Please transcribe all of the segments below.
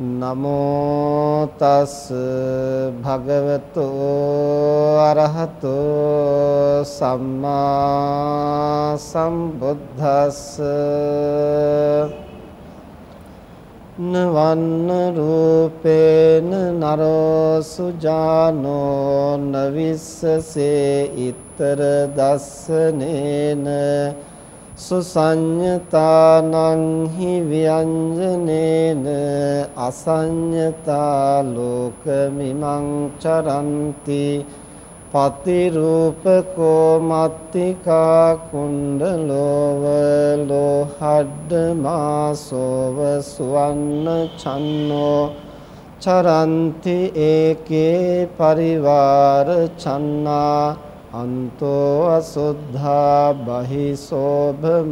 නමෝ තස් භගවතු අරහතෝ සම්මා සම්බුද්දස්ස නවන්න රූපේන නරෝ සුජානෝ නවිස්සසේ ඊතර දස්සනේන සුසඤ්ඤතානං හි ව්‍යංජනේන අසඤ්ඤතා ලෝකමිමං චරಂತಿ පතිරූපකෝ මත්තිකා කුණ්ඩලෝව ලෝහඩ්ඩමාසෝව සුවන්න චන්නෝ චරಂತಿ ඒකේ පරිවාර චන්නා අන්තෝ අසුද්ධා බහි සෝභමානාති.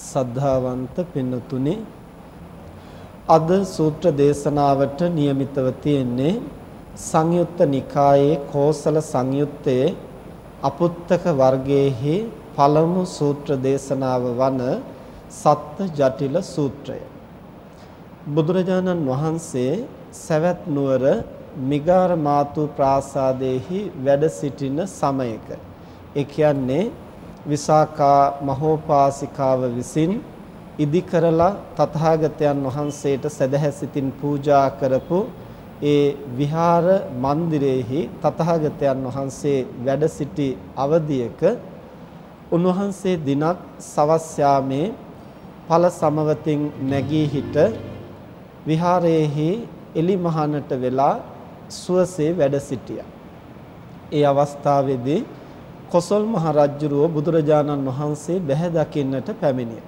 සද්ධාවන්ත පින්නතුනි අද සූත්‍ර දේශනාවට નિયમિતව තියෙන්නේ සංයුත්ත නිකායේ කෝසල සංයුත්තේ අපුත්තක වර්ගයේහි පළමු සූත්‍ර දේශනාව වන සත්ත ජටිල සූත්‍රය. බුදුරජාණන් වහන්සේ සවැත් නුවර මිගාර මාතු ප්‍රාසාදයේහි වැඩ සිටින සමයක. ඒ කියන්නේ විසාකා මහෝපාසිකාව විසින් ඉදි කරලා තථාගතයන් වහන්සේට සදහැසිතින් පූජා කරපු ඒ විහාර මන්දිරයේහි තථාගතයන් වහන්සේ වැඩ සිටි අවධියක උන්වහන්සේ දිනක් සවස් යාමේ ඵල සමවතින් නැගී හිට විහාරයේහි එලිමහනට වෙලා සුවසේ වැඩ සිටියා. ඒ අවස්ථාවේදී කොසල් මහ රජුරුව බුදුරජාණන් වහන්සේ බැහැ දකින්නට පැමිණියා.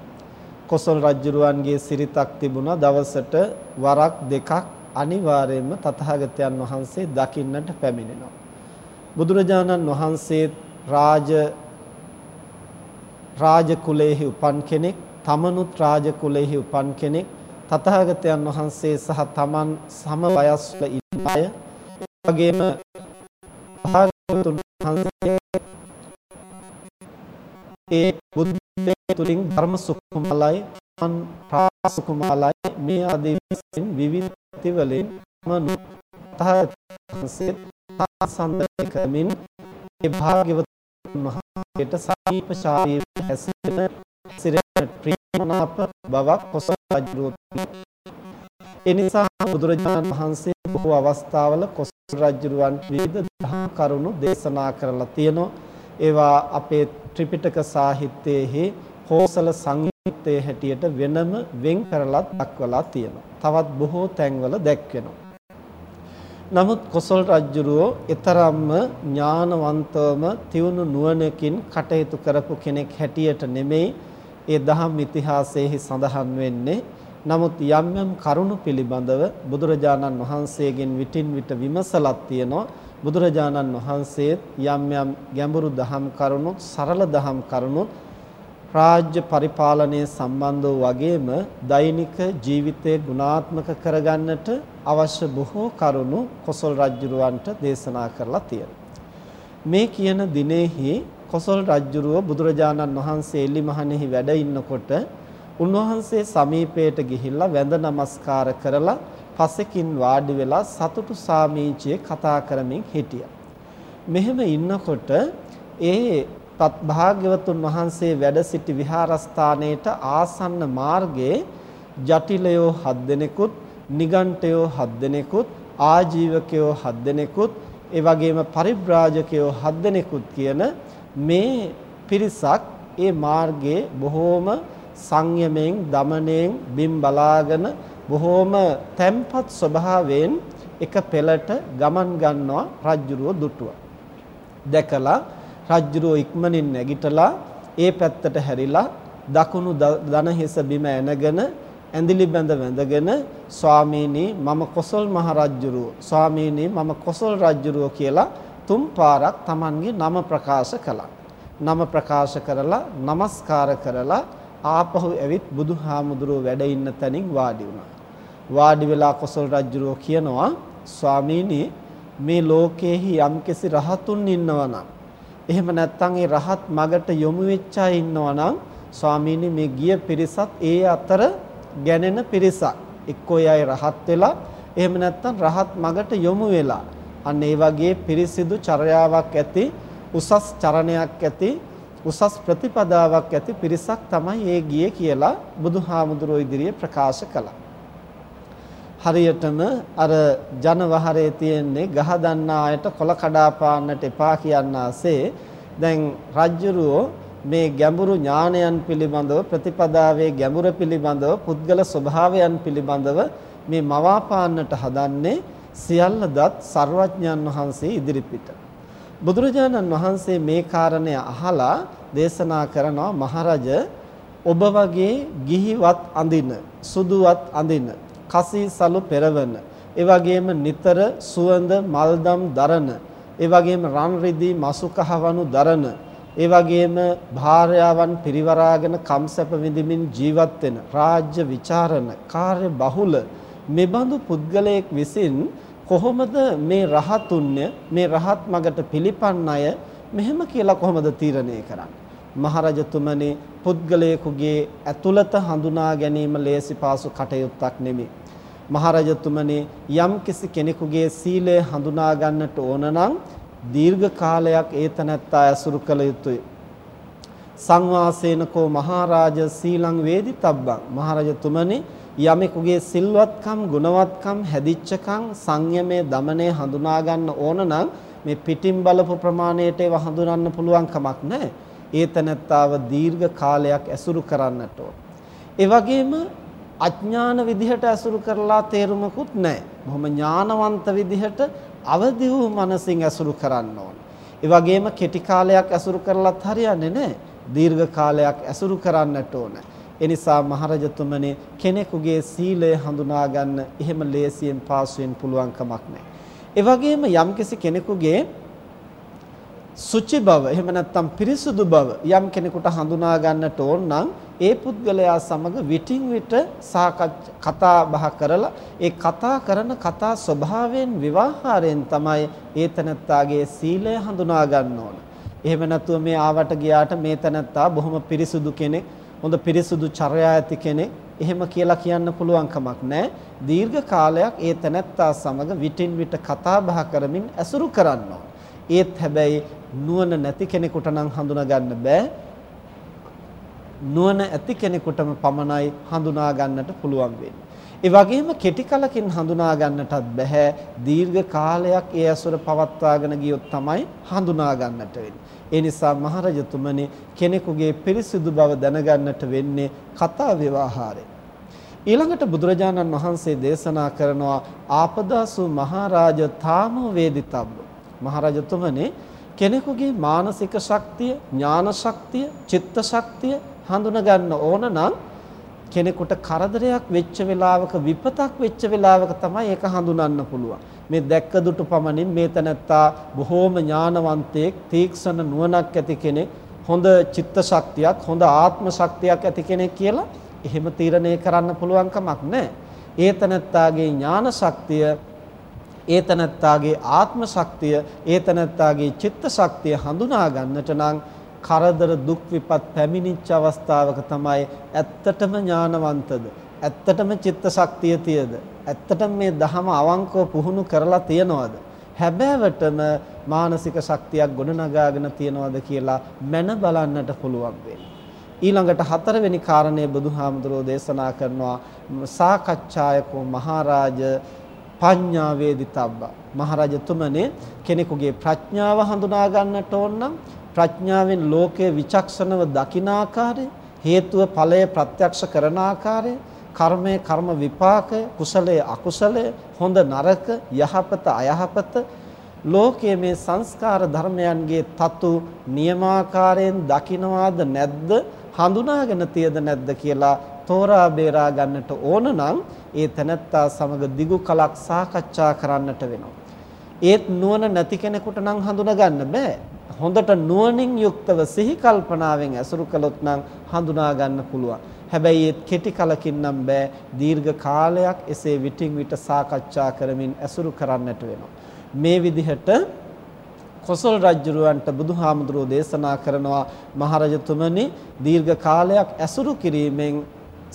කොසල් රජුරුවන්ගේ සිරිතක් තිබුණා දවසට වරක් දෙකක් අනිවාර්යයෙන්ම තථාගතයන් වහන්සේ දකින්නට පැමිණෙනවා. බුදුරජාණන් වහන්සේ රාජ රාජ කුලයේහි උපන් කෙනෙක්, තමනුත් රාජ කුලයේහි උපන් කෙනෙක්. තථාගතයන් වහන්සේ සහ තමන් සම වයස්වල ඉන්න අය වගේම තථාගතයන් වහන්සේ ඒ බුද්ධ තුලින් ධර්ම සුකුමලයි මන් ප්‍රාසුකුමලයි මේ ආදී වශයෙන් විවිධ තිවලින් මනු තථාගතයන් සම්බන්ධ කරමින් ඒ භාග්‍යවතුන් වහන්සේට සමීප ශාරීර හැසිරෙන සිරෙන ප්‍රේමනාප බවක් කොසල් රජුරුව ඒ නිසා බුදුරජාණන් වහන්සේ බොහෝ අවස්ථාවල කොසල් රජුරුවන් විවිධ ධර්ම කරුණු දේශනා කරලා තියෙනවා ඒවා අපේ ත්‍රිපිටක සාහිත්‍යයේ කෝසල සංයුත්තේ හැටියට වෙනම වෙන් කරලා දක්වලා තියෙනවා. තවත් බොහෝ තැන්වල දැක්වෙනවා. නමුත් කොසල් රජුරෝ ඊතරම්ම ඥානවන්තවම තියුණු නුවණකින් කටයුතු කරපු කෙනෙක් හැටියට නෙමෙයි ඒ දහම් ඉතිහාසයේහි සඳහන් වෙන්නේ නමුත් යම් යම් කරුණු පිළිබඳව බුදුරජාණන් වහන්සේගෙන් විටින් විට විමසලක් තියෙනවා බුදුරජාණන් වහන්සේ යම් යම් ගැඹුරු දහම් කරුණු සරල දහම් කරුණු රාජ්‍ය පරිපාලනයේ සම්බන්ධ වගේම දෛනික ජීවිතය ගුණාත්මක කරගන්නට අවශ්‍ය බොහෝ කරුණු කොසල් රජුරවන්ට දේශනා කරලා තියෙනවා. මේ කියන දිනෙහි කොසල් රජුරුව බුදුරජාණන් වහන්සේ එලිමහනෙහි වැඩ ඉන්නකොට උන්වහන්සේ සමීපයට ගිහිල්ලා වැඳ නමස්කාර කරලා පසෙකින් වාඩි වෙලා සතුටු සාමීචියේ කතා කරමින් හිටියා. මෙහෙම ඉන්නකොට ඒ තත් භාග්‍යවතුන් වහන්සේ වැඩ සිටි විහාරස්ථානයේට ආසන්න මාර්ගයේ ජටිලයෝ හත් දෙනෙකුත් නිගණ්ඨයෝ හත් දෙනෙකුත් ආජීවකයෝ හත් දෙනෙකුත් ඒ වගේම පරිබ්‍රාජකයෝ හත් දෙනෙකුත් කියන මේ පිරිසක් ඒ මාර්ගයේ බොහෝම සංයමයෙන් දමණයෙන් බිම් බලාගෙන බොහෝම තැම්පත් ස්වභාවයෙන් එක පෙළට ගමන් ගන්නවා රජ්ජුරුව දුටුවා. දැකලා රජ්ජුරුව ඉක්මනින් නැගිටලා ඒ පැත්තට හැරිලා දකුණු දන හිස බිම ඇනගෙන ඇඳිලි බැඳ වැඳගෙන ස්වාමීනි මම කොසල් මහ රජ්ජුරුව ස්වාමීනි මම කොසල් රජ්ජුරුව කියලා තුන් පාරක් Tamanගේ නම ප්‍රකාශ කළා. නම ප්‍රකාශ කරලා নমස්කාර කරලා ආපහු ඇවිත් බුදුහාමුදුරුව වැඩ ඉන්න තැනින් වාඩි වුණා. වාඩි වෙලා කොසල් රජුරෝ කියනවා ස්වාමීනි මේ ලෝකයේහි යම්කිසි රහතුන් ඉන්නවා නම් එහෙම නැත්නම් ඒ රහත් මගට යොමු වෙච්ච අය ඉන්නවා නම් ස්වාමීනි මේ ගිය පිරිසත් ඒ අතර ගැනෙන පිරිසක් එක්කෝ අය රහත් වෙලා එහෙම නැත්නම් රහත් මගට යොමු වෙලා අන්න ඒ වගේ පිරිසිදු චර්යාවක් ඇති උසස් චරණයක් ඇති උසස් ප්‍රතිපදාවක් ඇති පිරිසක් තමයි ඒ ගියේ කියලා බුදුහාමුදුරුවෝ ඉදිරියේ ප්‍රකාශ කළා. හරියටම අර ජනවහරේ තියෙන්නේ ගහ දන්නා අයට කොල කඩා පාන්නට එපා කියන්නාසේ දැන් රජ්ජුරුවෝ මේ ගැඹුරු ඥානයන් පිළිබඳව ප්‍රතිපදාවේ ගැඹුර පිළිබඳව පුද්ගල ස්වභාවයන් පිළිබඳව මේ මවාපාන්නට හදන්නේ සියල්ල දත් සර්වඥන් වහන්සේ ඉදිරිපිට. බුදුරජාණන් වහන්සේ මේ කාරණය අහලා දේශනා කරනවා මහරජ ඔබ වගේ ගිහිවත් අඳින සුදුවත් අඳින කසීසලු පෙරවන ඒ වගේම නිතර සුවඳ මල්දම් දරන ඒ වගේම රන් රිදී මසු කහවණු දරන ඒ වගේම භාර්යාවන් පිරිවරාගෙන කම්සැප විඳිමින් ජීවත් වෙන රාජ්‍ය විචාරණ කාර්ය බහුල මෙබඳු පුද්ගලයෙක් විසින් කොහොමද මේ රහතුන්ය මේ රහත් මගට පිළිපන් අය මෙහෙම කියලා කොහොමද තීරණය කරන්නේ? මහරජතුමනි පුද්ගලයෙකුගේ ඇතුළත හඳුනා ගැනීම ලේසි පාසු කටයුත්තක් නෙමෙයි. මහරජතුමනි යම් කිසි කෙනෙකුගේ සීලය හඳුනා ගන්නට ඕන නම් දීර්ඝ කාලයක් ඒතනත්තා ඇසුරු කළ යුතුය. සංවාසේනකෝ මහරජ සීලං වේදිතබ්බං. මහරජතුමනි යමෙකුගේ සිල්වත්කම් ගුණවත්කම් හැදිච්චකම් සංයමයේ දමනය හඳුනා ගන්න ඕන නම් මේ පිටින් බලපු ප්‍රමාණයට ඒව හඳුනන්න පුළුවන් කමක් නැහැ. ඒ තනත්තාව දීර්ඝ කාලයක් ඇසුරු කරන්නට ඕන. ඒ වගේම අඥාන විදිහට ඇසුරු කරලා තේරුමකුත් නැහැ. බොහොම ඥානවන්ත විදිහට අවදි වූ මනසින් ඇසුරු කරන්න ඕන. ඒ වගේම කෙටි කාලයක් ඇසුරු කරලත් හරියන්නේ නැහැ. දීර්ඝ කාලයක් ඇසුරු කරන්නට ඕන. එනිසා මහරජතුමනි කෙනෙකුගේ සීලය හඳුනා ගන්න එහෙම ලේසියෙන් පාසුවෙන් පුළුවන් කමක් නැහැ. ඒ වගේම යම්කිසි කෙනෙකුගේ සුචි බව එහෙම නැත්නම් පිරිසුදු බව යම් කෙනෙකුට හඳුනා ගන්නට ඕන නම් ඒ පුද්ගලයා සමග විටින් විට කතා බහ කරලා ඒ කතා කරන කතා ස්වභාවයෙන් විවාහාරයෙන් තමයි ඒ තනත්තාගේ සීලය හඳුනා ගන්න ඕන. එහෙම නැතුව මේ ආවට ගියාට මේ තනත්තා බොහොම පිරිසුදු කෙනෙක් හොඳ පිරිසුදු චර්යා ඇති කෙනෙක් එහෙම කියලා කියන්න පුළුවන් කමක් නැහැ. දීර්ඝ කාලයක් ඒ තැනැත්තා සමග විටින් විට කතා බහ කරමින් ඇසුරු කරන්න ඒත් හැබැයි නුවණ නැති කෙනෙකුට නම් හඳුනා ගන්න බෑ. නුවණ ඇති කෙනෙකුටම පමණයි හඳුනා ගන්නට පුළුවන් වෙන්නේ. ඒ වගේම කෙටි කලකින් හඳුනා ගන්නටත් බෑ. දීර්ඝ කාලයක් ඒ ඇසුර පවත්වාගෙන ගියොත් තමයි හඳුනා ගන්නට වෙන්නේ. ඒ නිසා මහරජතුමනි කෙනෙකුගේ පිරිසිදු බව දැනගන්නට වෙන්නේ කතා ව්‍යවහාරයෙන්. ඊළඟට බුදුරජාණන් වහන්සේ දේශනා කරනවා ආපදාසු මහරජ තාමෝ වේදිතබ්බ. මහරජතුමනි කෙනෙකුගේ මානසික ශක්තිය, ඥාන ශක්තිය, චිත්ත ශක්තිය හඳුනා ගන්න ඕන නම් කෙනෙකුට කරදරයක් වෙච්ච වෙලාවක විපතක් වෙච්ච වෙලාවක තමයි ඒක හඳුනන්න පුළුවන්. මේ දැක්ක දුටු පමණින් මේ තනත්තා බොහෝම ඥානවන්තයෙක් තීක්ෂණ නුවණක් ඇති කෙනෙක් හොඳ චිත්ත ශක්තියක් හොඳ ආත්ම ශක්තියක් ඇති කෙනෙක් කියලා එහෙම තීරණය කරන්න පුළුවන් කමක් නැහැ. ඒතනත්තාගේ ඥාන ශක්තිය ඒතනත්තාගේ ආත්ම ශක්තිය ඒතනත්තාගේ චිත්ත ශක්තිය හඳුනා ගන්නට නම් කරදර දුක් විපත් පැමිණිච්ච අවස්ථාවක තමයි ඇත්තටම ඥානවන්තද ඇත්තටම චිත්ත ශක්තිය තියද ඇත්තටම මේ දහම අවංකව පුහුණු කරලා තියනවද? හැබෑවටම මානසික ශක්තියක් ගොඩනගාගෙන තියනවද කියලා මැන බලන්නට පුළුවන් ඊළඟට හතරවෙනි කාරණය බුදුහාමුදුරෝ දේශනා කරනවා සාකච්ඡායකෝ මහරජ පඤ්ඤා වේදිතබ්බා මහරජතුමනේ කෙනෙකුගේ ප්‍රඥාව හඳුනා ගන්නට ඕන නම් ප්‍රඥාවෙන් ලෝකයේ විචක්ෂණව දකින ආකාරය හේතුව ඵලය ප්‍රත්‍යක්ෂ කරන ආකාරය කර්මය කර්ම විපාකය කුසලයේ අකුසලය හොඳ නරක යහපත අයහපත ලෝකයේ මේ සංස්කාර ධර්මයන්ගේ තතු නියමාකාරයෙන් දකින්නවාද නැද්ද හඳුනාගෙන තියද නැද්ද කියලා තෝරා බේරා ගන්නට ඕන නම් ඒ තැනැත්තා සමග දිගු කලක් සාකච්ඡා කරන්නට වෙනවා. ඒත් නුවණ නැති කෙනෙකුට නම් හඳුනා ගන්න බෑ. හොඳට නුවණින් යුක්තව සිහි කල්පනාවෙන් ඇසුරු කළොත් නම් හඳුනා ගන්න පුළුවන්. හැබැයි ඒ කෙටි කලකින් නම් බෑ දීර්ඝ කාලයක් එසේ විටින් විට සාකච්ඡා කරමින් ඇසුරු කරන්නට වෙනවා. මේ විදිහට කොසල් රජුරවන්ට බුදුහාමුදුරෝ දේශනා කරනවා මහරජතුමනි දීර්ඝ කාලයක් ඇසුරු කිරීමෙන්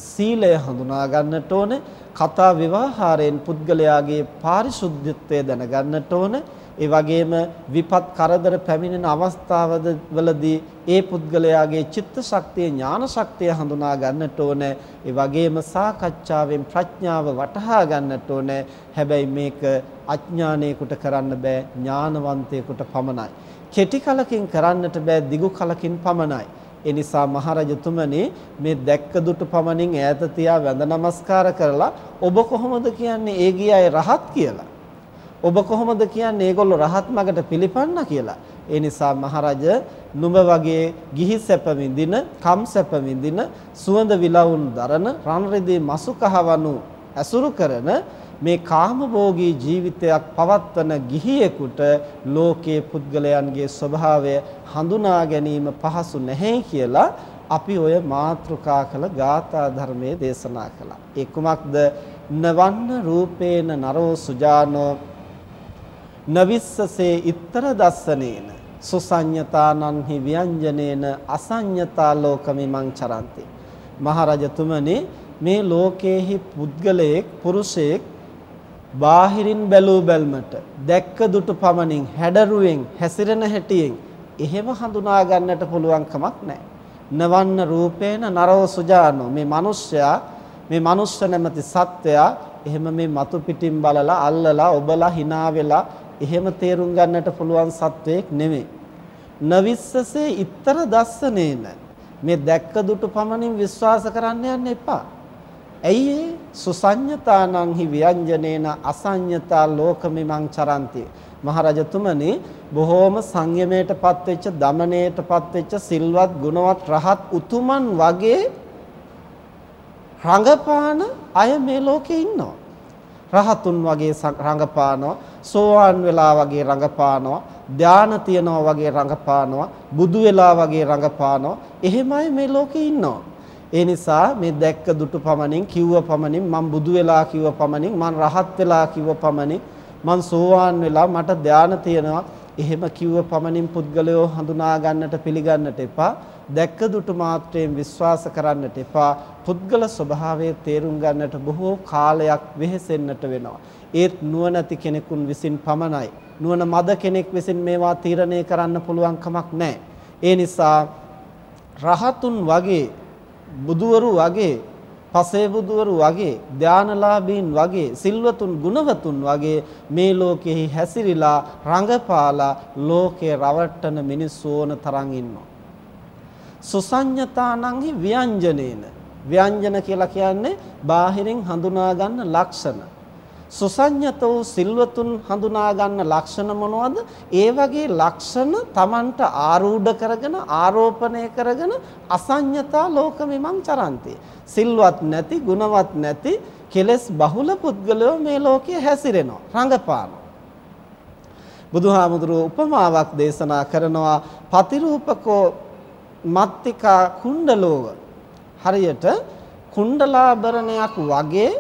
සීලය හඳුනා ගන්නට ඕනේ කතා විවාහාරයෙන් පුද්ගලයාගේ පාරිශුද්ධත්වය දැනගන්නට ඕනේ ඒ වගේම විපත් කරදර පැමිණෙන අවස්ථාවවලදී ඒ පුද්ගලයාගේ චිත්ත ශක්තිය ඥාන ශක්තිය හඳුනා ගන්නට ඕනේ. ඒ වගේම සාකච්ඡාවෙන් ප්‍රඥාව වටහා ගන්නට ඕනේ. හැබැයි මේක අඥානයෙකුට කරන්න බෑ ඥානවන්තයෙකුට පමණයි. කෙටි කලකින් කරන්නට බෑ දිගු කලකින් පමණයි. ඒ නිසා මහරජතුමනි මේ දැක්ක දුටු පමණින් ඈත තියා වැඳ නමස්කාර කරලා ඔබ කොහොමද කියන්නේ ඒ ගියයි රහත් කියලා ඔබ කොහොමද කියන්නේ ඒගොල්ලෝ රහත් මගට පිළිපන්න කියලා? ඒ නිසා මහරජ නුඹ වගේ ගිහි සැප විඳින, කම් සැප විඳින, සුවඳ විලවුන් දරන, රන් රෙදි මසු කහවණු ඇසුරු කරන මේ කාමභෝගී ජීවිතයක් පවත්වන ගිහියෙකුට ලෝකයේ පුද්ගලයන්ගේ ස්වභාවය හඳුනා ගැනීම පහසු නැහැ කියලා අපි ඔය මාතෘකා කළ ගාථා ධර්මයේ දේශනා කළා. ඒ කුමක්ද? නවන්න රූපේන නරෝ සුජානෝ නවිස්සසේ ඉත්තර දස්සනේන. සුසඤ්ඤතානන්හි ව්‍යංජනේන අසඤ්ඤතා ලෝකමිමං චරಂತಿ මහරජතුමනි මේ ලෝකයේහි පුද්ගලයෙක් පුරුෂයෙක් බාහිරින් බැලූ බැල්මට දැක්ක දුටු පමණින් හැඩරුවෙන් හැසිරෙන හැටියෙන් එහෙම හඳුනා ගන්නට පුළුවන් කමක් නැහැ. නවන්න රූපේන නරෝ සුජානෝ. මේ මිනිස්සයා මේ මනුෂ්‍ය නැමැති සත්වයා එහෙම මේ මතු පිටින් බලලා අල්ලලා ඔබලා hina වෙලා එහෙම තේරුම් ගන්නට පුළුවන් සත්වයක් නෙමෙයි. නවිස්සසේ ඊතර දස්සනේන මේ දැක්ක දුටු පමණින් විශ්වාස කරන්න යන්න එපා. ඇයි සුසඤ්ඤතානං හි ව්‍යංජනේන අසඤ්ඤතා ලෝකමිමං චරಂತಿ. මහරජතුමනි බොහෝම සංයමයටපත් වෙච්ච දමණයටපත් වෙච්ච සිල්වත් ගුණවත් රහත් උතුමන් වගේ රඟපාන අය මේ ලෝකේ ඉන්නවා. රහතුන් වගේ රඟපානවා සෝවාන් වෙලා වගේ රඟපානවා ධාන තියනවා වගේ රඟපානවා බුදු වෙලා වගේ රඟපානවා. එහෙමයි මේ ලෝකේ ඉන්නවා. ඒ නිසා මේ දැක්ක දුටු පමණින් කිව්ව පමණින් මම බුදු වෙලා කිව්ව පමණින් මම රහත් වෙලා කිව්ව පමණින් මම සෝවාන් වෙලා මට ධාන තියනවා. එහෙම කිව්ව පමණින් පුද්ගලයෝ හඳුනා ගන්නට පිළිගන්නට එපා. දැක්ක දුටු මාත්‍රයෙන් විශ්වාස කරන්නට එපා. පුද්ගල ස්වභාවය තේරුම් ගන්නට බොහෝ කාලයක් වෙහෙසෙන්නට වෙනවා. ඒත් නුවණැති කෙනෙකුන් විසින් පමණයි. නුවණ මද කෙනෙක් විසින් මේවා තීරණය කරන්න පුළුවන් කමක් නැහැ. ඒ නිසා රහතුන් වගේ බුදුවරු වගේ පසේ බුදුවරු වගේ ධානලාභීන් වගේ සිල්වතුන් ගුණවතුන් වගේ මේ ලෝකෙහි හැසිරිලා රඟපාලා ලෝකේ රවට්ටන මිනිස්සු ඕන තරම් ඉන්නවා සුසඤ්ඤතානංහි ව්‍යංජනේන. ව්‍යංජන කියලා කියන්නේ බාහිරින් හඳුනා ගන්න ලක්ෂණ සුසඤ්ඤතෝ සිල්වතුන් හඳුනා ගන්න ලක්ෂණ මොනවද? ඒ වගේ ලක්ෂණ Tamanට ආරූඪ කරගෙන ආරෝපණය කරගෙන අසඤ්ඤතා ලෝකෙමං චරಂತಿ. සිල්වත් නැති, ගුණවත් නැති, කෙලස් බහුල පුද්ගලයෝ මේ ලෝකයේ හැසිරෙනවා, රඟපානවා. බුදුහාමුදුරුව උපමාවක් දේශනා කරනවා පතිරූපකෝ මත්තිකා කුණ්ඩලෝව හරියට කුණ්ඩලාභරණයක් වගේ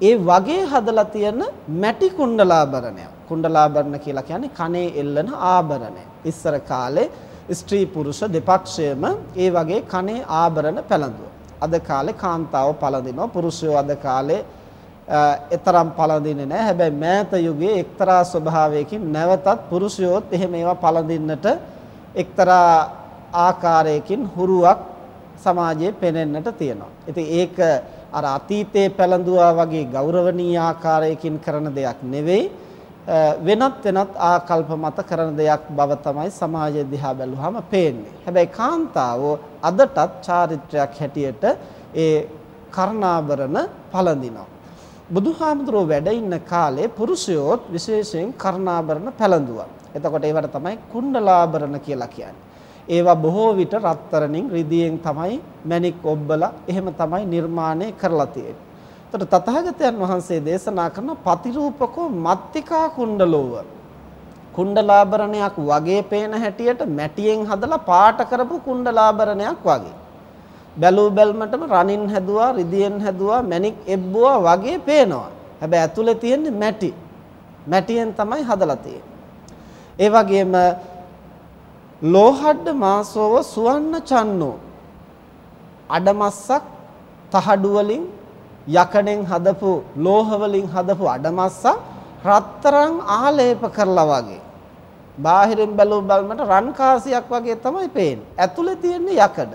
ඒ වගේ හදලා තියෙන මැටි කුණ්ඩලාභරණයක්. කුණ්ඩලාභරණ කියලා කියන්නේ කනේ එල්ලන ආභරණය. ඉස්සර කාලේ ස්ත්‍රී පුරුෂ දෙපක්ෂයම ඒ වගේ කනේ ආභරණ පැළඳුවා. අද කාලේ කාන්තාව පළඳිනවා පුරුෂයෝ අද කාලේ එතරම් පළඳින්නේ නැහැ. හැබැයි මෑත යුගයේ එක්තරා ස්වභාවයකින් නැවතත් පුරුෂයෝත් එහෙම ඒවා පළඳින්නට එක්තරා ආකාරයකින් හුරුවක් සමාජයේ පෙනෙන්නට තියෙනවා. ඉතින් ඒක අර අතීතයේ පැලඳුවා වගේ ගෞරවනීය ආකාරයකින් කරන දෙයක් නෙවෙයි. වෙනත් වෙනත් ආකල්ප මත කරන දෙයක් බව තමයි සමාජය දිහා බැලුවාම පේන්නේ. හැබැයි කාන්තාවෝ අදටත් චාරිත්‍රයක් හැටියට ඒ කර්ණාභරණ පළඳිනවා. බුදුහාමුදුරුවෝ වැඩ ඉන්න කාලේ පුරුෂයෝත් විශේෂයෙන් කර්ණාභරණ පැළඳුවා. එතකොට ඒවට තමයි කුණ්ඩලාභරණ කියලා කියන්නේ. ඒවා බොහෝ විට රත්තරණින් රිදියෙන් තමයි මණික් ඔබ්බලා එහෙම තමයි නිර්මාණය කරලා තියෙන්නේ. එතකොට තථාගතයන් වහන්සේ දේශනා කරන පතිරූපකෝ මත්තිකා කුණ්ඩලෝව කුණ්ඩලාභරණයක් වගේ පේන හැටියට මැටියෙන් හදලා පාට කරපු කුණ්ඩලාභරණයක් වගේ. බැලූ බැල්මටම රනින් හැදුවා රිදියෙන් හැදුවා මැණික් එබ්බුවා වගේ පේනවා. හැබැයි ඇතුලේ තියෙන්නේ මැටි. මැටියෙන් තමයි හදලා තියෙන්නේ. ඒ වගේම ලෝහඩ මාසෝව සුවන්න චන්නෝ අඩමස්සක් තහඩු වලින් යකඩෙන් හදපු ලෝහ වලින් හදපු අඩමස්සක් රත්තරන් ආලේප කරලා වගේ බාහිරින් බැලුව බලමට රන් කාසියක් වගේ තමයි පේන්නේ. ඇතුලේ තියෙන්නේ යකඩ.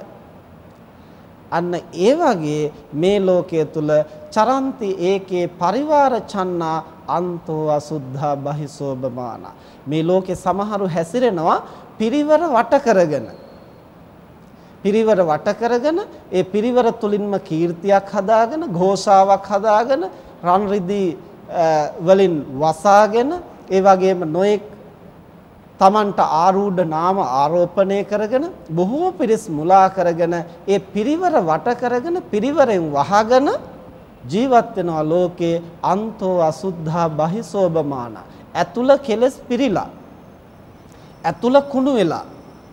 අන්න ඒ වගේ මේ ලෝකයේ තුල චරන්ති ඒකේ පරිවාර චන්නා අන්තෝ අසුද්ධා බහිසෝබමාන මේ ලෝකේ සමහරු හැසිරෙනවා පිරිවර වට කරගෙන. පිරිවර වට කරගෙන ඒ පිරිවර තුලින්ම කීර්තියක් හදාගෙන ഘോഷාවක් හදාගෙන රන් රිදී වලින් වසාගෙන ඒ වගේම නොඑක් තමන්ට ආරූඪ නාම ආරෝපණය කරගෙන බොහෝ පිරිස් මුලා කරගෙන ඒ පිරිවර වට කරගෙන පිරිවරෙන් වහගෙන ජීවත් වෙනවා ලෝකේ අන්තෝ අසුද්ධා බහිසෝබමාන ඇතුළ කෙලස් පිරීලා. ඇතුළ කුණු වෙලා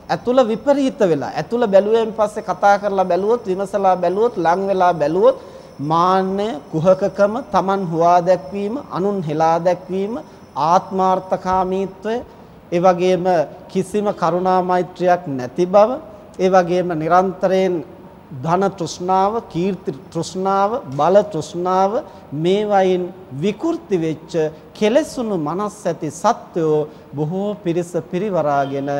ඇතුළ විපරීත වෙලා ඇතුළ බැලුවෙන් පස්සේ කතා කරලා බැලුවොත් විමසලා බැලුවොත් ලං වෙලා බැලුවොත් මාන්නය කුහකකම Taman හුවා දැක්වීම අනුන් හෙලා දැක්වීම ආත්මාර්ථකාමීත්වය ඒ වගේම කිසිම කරුණා මෛත්‍රියක් නැති බව ඒ වගේම නිරන්තරයෙන් ධන තෘෂ්ණාව කීර්ති තෘෂ්ණාව බල තෘෂ්ණාව මේවයින් විකෘති වෙච්ච කෙලෙසුණු මනස් ඇති සත්වෝ බොහෝ පිරිස පිරිවරාගෙන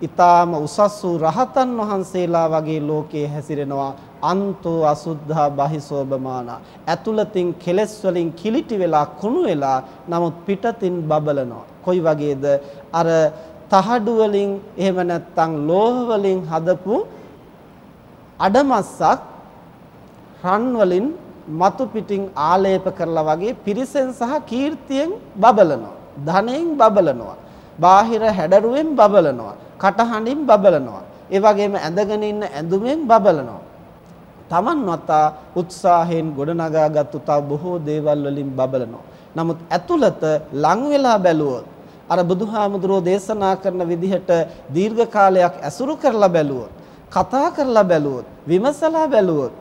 ඊ타ම උසස් වූ රහතන් වහන්සේලා වගේ ලෝකයේ හැසිරෙනවා. අන්තෝ අසුද්ධා බහිසෝබමාන ඇතුළතින් කෙලෙස් වලින් කිලිටි වෙලා කුණු වෙලා නමුත් පිටතින් බබලනවා. කොයි වගේද? අර තහඩු වලින් එහෙම නැත්නම් ලෝහ වලින් හදපු අඩමස්සක් රන් වලින් මතු පිටින් ආලේප කරලා වගේ පිරිසෙන් සහ කීර්තියෙන් බබලනවා. ධනෙන් බබලනවා. බාහිර හැඩරුවෙන් බබලනවා. කටහඬින් බබලනවා. ඒ වගේම ඇඳගෙන ඉන්න ඇඳුමෙන් බබලනවා. Taman වතා උත්සාහයෙන් ගොඩනගාගත්තු තව බොහෝ දේවල් වලින් බබලනවා. නමුත් ඇතුළත ලං වෙලා බැලුවොත් අර බුදුහාමුදුරෝ දේශනා කරන විදිහට දීර්ඝ කාලයක් ඇසුරු කරලා බැලුවොත් කතා කරලා බැලුවොත් විමසලා බැලුවොත්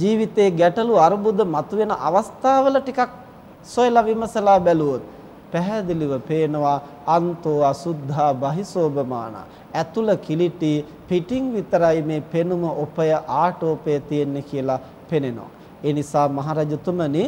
ජීවිතයේ ගැටලු අරුබුද මතුවෙන අවස්ථාවල ටිකක් සොයලා විමසලා බැලුවොත් පැහැදිලිව පේනවා අන්තෝ අසුද්ධා බහිසෝබමාන ඇතුළ කිලිටි පිටින් විතරයි මේ පෙනුම ඔපය ආටෝපය තියෙන්නේ කියලා පෙනෙනවා. ඒ නිසා මහරජතුමනි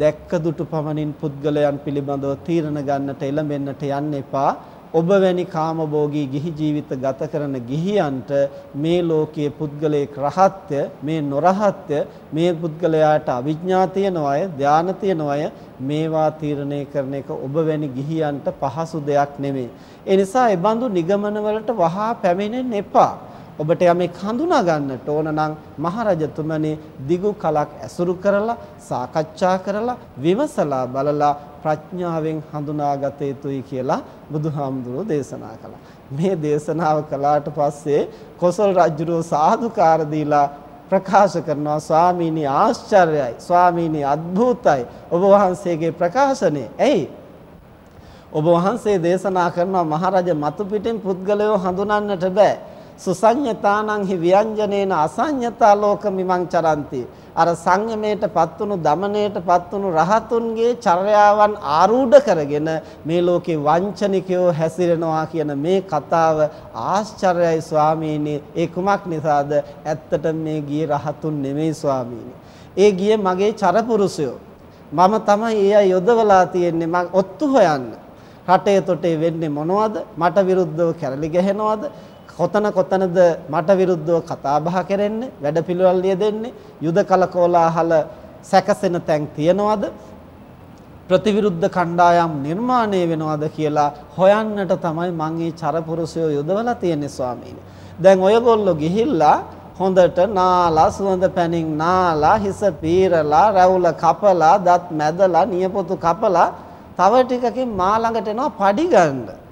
දැක්ක දුටු පමණින් පුද්ගලයන් පිළිබඳව තීරණ ගන්නට එළඹෙන්නට යන්න එපා. ඔබ වැනි කාමභෝගී ගිහි ජීවිත ගත කරන ගිහියන්ට මේ ලෝකයේ පුද්ගලයෙක් රහත්ය මේ නොරහත්ය මේ පුද්ගලයාට අවිඥා තියනවය ධාන තියනවය මේවා තීරණය කරන එක ඔබ වැනි ගිහියන්ට පහසු දෙයක් නෙමෙයි. ඒ නිසා ඒ බඳු නිගමන වලට වහා පැමිණෙන්න එපා. ඔබට යමෙක් හඳුනා ගන්නට ඕන නම් මහරජතුමනි දිගු කලක් ඇසුරු කරලා සාකච්ඡා කරලා විමසලා බලලා ප්‍රඥාවෙන් හඳුනාගත යුතුයි කියලා බුදුහාමුදුරුවෝ දේශනා කළා. මේ දේශනාව කළාට පස්සේ කොසල් රජුරෝ සාදුකාර දීලා ප්‍රකාශ කරනවා ස්වාමීනි ආශ්චර්යයි ස්වාමීනි අద్භූතයි ඔබ වහන්සේගේ ප්‍රකාශනය. ඇයි? ඔබ වහන්සේ දේශනා කරනවා මහරජ මතු පිටින් පුද්ගලයෝ හඳුනන්නට බෑ. සුසඤ්ඤතානං හි ව්‍යංජනේන අසඤ්ඤතා ලෝක මිමං චරಂತಿ. අර සංයමයටපත් වුණු දමණයටපත් වුණු රහතුන්ගේ චර්යාවන් ආරූඪ කරගෙන මේ ලෝකේ වංචනිකයෝ හැසිරෙනවා කියන මේ කතාව ආශ්චර්යයි ස්වාමීනි. ඒ කුමක් නිසාද? ඇත්තට මේ ගියේ රහතුන් නෙමෙයි ස්වාමීනි. ඒ ගියේ මගේ චරපුරුෂයෝ. මම තමයි ඒ අය යොදවලා තියෙන්නේ. මම ඔත්තු හොයන්න. රටේ තොටේ වෙන්නේ මොනවද? මට විරුද්ධව කැරලි ගහනවද? කොතන කොතනද මට විරුද්ධව කතා බහ කරන්නේ වැඩපිළිවෙල් ලියදෙන්නේ යුද කලකෝලාහල සැකසෙන තැන් තියනවද ප්‍රතිවිරුද්ධ කණ්ඩායම් නිර්මාණය වෙනවද කියලා හොයන්නට තමයි මං මේ චරපුරුෂයෝ යොදවලා තියෙන්නේ ස්වාමීනි. දැන් ඔයගොල්ලෝ ගිහිල්ලා හොඳට නාලා සුවඳ පැනින් නාලා හිස පීරලා රැවුල කපලා දත් මැදලා නියපොතු කපලා තව ටිකකින් මා ළඟට එනවා පඩි ගන්න.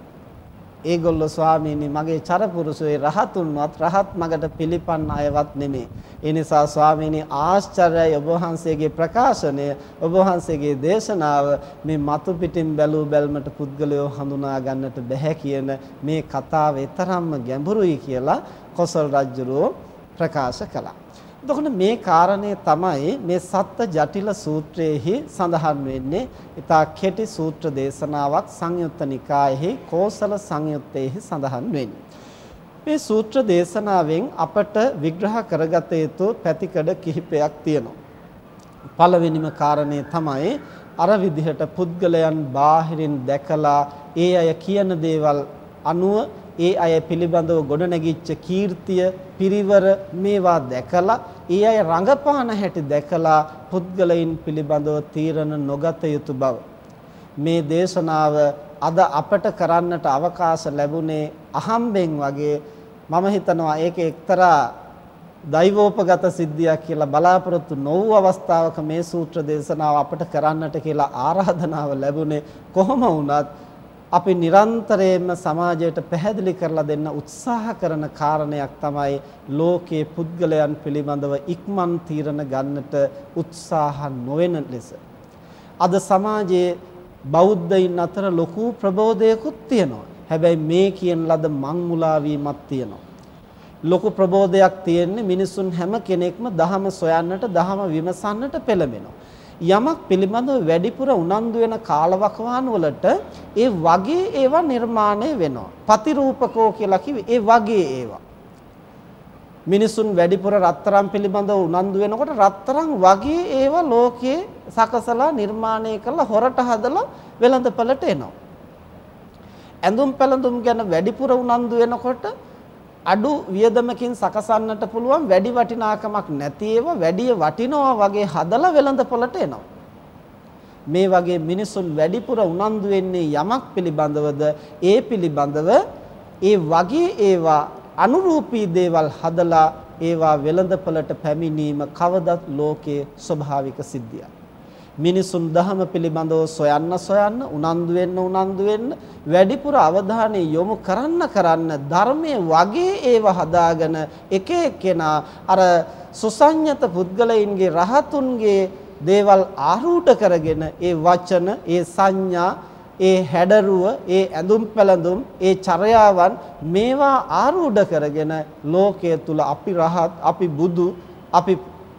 ඒගොල්ලෝ ස්වාමීනි මගේ චරපුරුෂයේ රහතුන්වත් රහත් මගට පිළිපන් අයවත් නෙමේ. ඒ නිසා ස්වාමීනි ආශ්චර්යයි ඔබ වහන්සේගේ ප්‍රකාශනය ඔබ වහන්සේගේ දේශනාව මේ මතු පිටින් බැලූ බැල්මට පුද්ගලයෝ හඳුනා ගන්නට බැහැ කියන මේ කතාව තරම්ම ගැඹුරුයි කියලා කොසල් රජුරෝ ප්‍රකාශ කළා. එතකොට මේ කාරණේ තමයි මේ සත්ත්‍ය ජටිල සූත්‍රයේහි සඳහන් වෙන්නේ. ඊතා කෙටි සූත්‍ර දේශනාවක් සංයුත්ත නිකායෙහි කෝසල සංයුත්තේහි සඳහන් වෙන්නේ. මේ සූත්‍ර දේශනාවෙන් අපට විග්‍රහ කරගත යුතු පැතිකඩ කිහිපයක් තියෙනවා. පළවෙනිම කාරණේ තමයි අර විදිහට පුද්ගලයන් බාහිරින් දැකලා ඒ අය කියන දේවල් අනුව ඒ අය පිළිබඳව ගොඩනැගිච්ච කීර්තිය පිරිවර මේවා දැකලා ඒ අය රඟපාන හැටි දැකලා පුද්ගලයින් පිළිබඳව තීරණ නොගත යුතු බව. මේ දේශනාව අද අපට කරන්නට අවකාශ ලැබුණේ අහම්බෙන් වගේ මම හිතනවා ඒක එක්තරා දෛවෝපගත සිද්ධියක් කියලා බලාපොරොත්තු නොවූ අවස්ථාවක මේ සූත්‍ර දේශනාව අපට කරන්නට කියලා ආරාධනාව ලැබුණේ කොහොම වුණත් අපි නිරන්තරයෙන්ම සමාජයට පැහැදිලි කරලා දෙන්න උත්සාහ කරන කාරණයක් තමයි ලෝකයේ පුද්ගලයන් පිළිබඳව ඉක්මන් තීරණ ගන්නට උත්සාහ නොවන ලෙස. අද සමාජයේ බෞද්ධයින් අතර ලොකු ප්‍රබෝධයකුත් තියෙනවා. හැබැයි මේ කියන ලද මංමුලා වීමක් තියෙනවා. ලොකු ප්‍රබෝධයක් තියෙන්නේ මිනිසුන් හැම කෙනෙක්ම දහම සොයන්නට දහම විමසන්නට පෙළඹෙනවා. යමක් පිළිබඳව වැඩිපුර උනන්දු වෙන කාලවකවාන වලට ඒ වගේ ඒවා නිර්මාණය වෙනවා. පතිරූපකෝ කියලා කිව්වේ ඒ වගේ ඒවා. මිනිසුන් වැඩිපුර රත්තරන් පිළිබඳව උනන්දු වෙනකොට රත්තරන් වගේ ඒවා ලෝකයේ සකසලා නිර්මාණය කරලා හොරට හදලා වෙළඳපළට එනවා. ඇඳුම් පැළඳුම් ගැන වැඩිපුර උනන්දු වෙනකොට අඩු වියදමකින් සකසන්නට පුළුවන් වැඩි වටිනාකමක් නැති ඒවා වැඩි වටිනවා වගේ හදලා වෙළඳපොළට එනවා. මේ වගේ මිනිසුන් වැඩිපුර උනන්දු වෙන්නේ යමක් පිළිබඳවද ඒ පිළිබඳව ඒ වගේ ඒවා අනුරූපී දේවල් හදලා ඒවා වෙළඳපොළට පැමිණීම කවදත් ලෝකයේ ස්වභාවික සිද්ධියක්. මිනිසුන් දහම පිළිබඳව සොයන්න සොයන්න උනන්දු වෙන්න උනන්දු වෙන්න වැඩිපුර අවධානය යොමු කරන්න කරන්න ධර්මයේ වගේ ඒව හදාගෙන එක එක්කෙනා අර සුසඤ්ඤත පුද්ගලයින්ගේ රහතුන්ගේ දේවල් ආරූඪ කරගෙන ඒ වචන ඒ සංඥා ඒ හැඩරුව ඒ ඇඳුම් පැළඳුම් ඒ චර්යාවන් මේවා ආරූඪ කරගෙන ලෝකයේ තුල අපි රහත් අපි බුදු අපි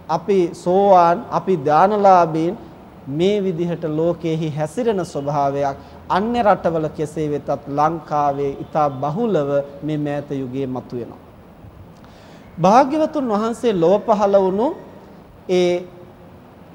අපි සෝවාන් අපි ඥානලාභීන් මේ විදිහට ලෝකයේහි හැසිරෙන ස්වභාවයක් අන්‍ය රටවල කෙසේ වෙතත් ලංකාවේ ඊටා බහුලව මේ මෑත යුගයේ මතුවෙනවා. භාග්‍යවතුන් වහන්සේ ලොව පහළ වුණු ඒ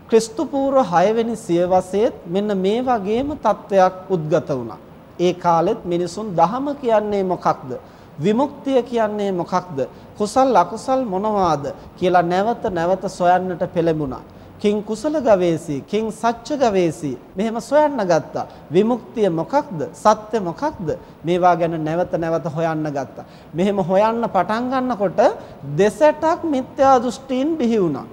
ක්‍රිස්තු පූර්ව 6 වෙනි සියවසේත් මෙන්න මේ වගේම තත්වයක් උද්ගත වුණා. ඒ කාලෙත් මිනිසුන් දහම කියන්නේ මොකක්ද? විමුක්තිය කියන්නේ මොකක්ද? කුසල් අකුසල් මොනවාද කියලා නැවත නැවත සොයන්නට පෙළඹුණා. කිං කුසල ගවේසී කිං සච්ච ගවේසී. මෙහෙම සොයන්න ගත්තා. විමුක්තිය මොකක්ද? සත්‍ය මොකක්ද? මේවා ගැන නැවත නැවත හොයන්න ගත්තා. මෙහෙම හොයන්න පටන් ගන්නකොට දෙසටක් මිත්‍යා දෘෂ්ටීන් බිහි වුණා.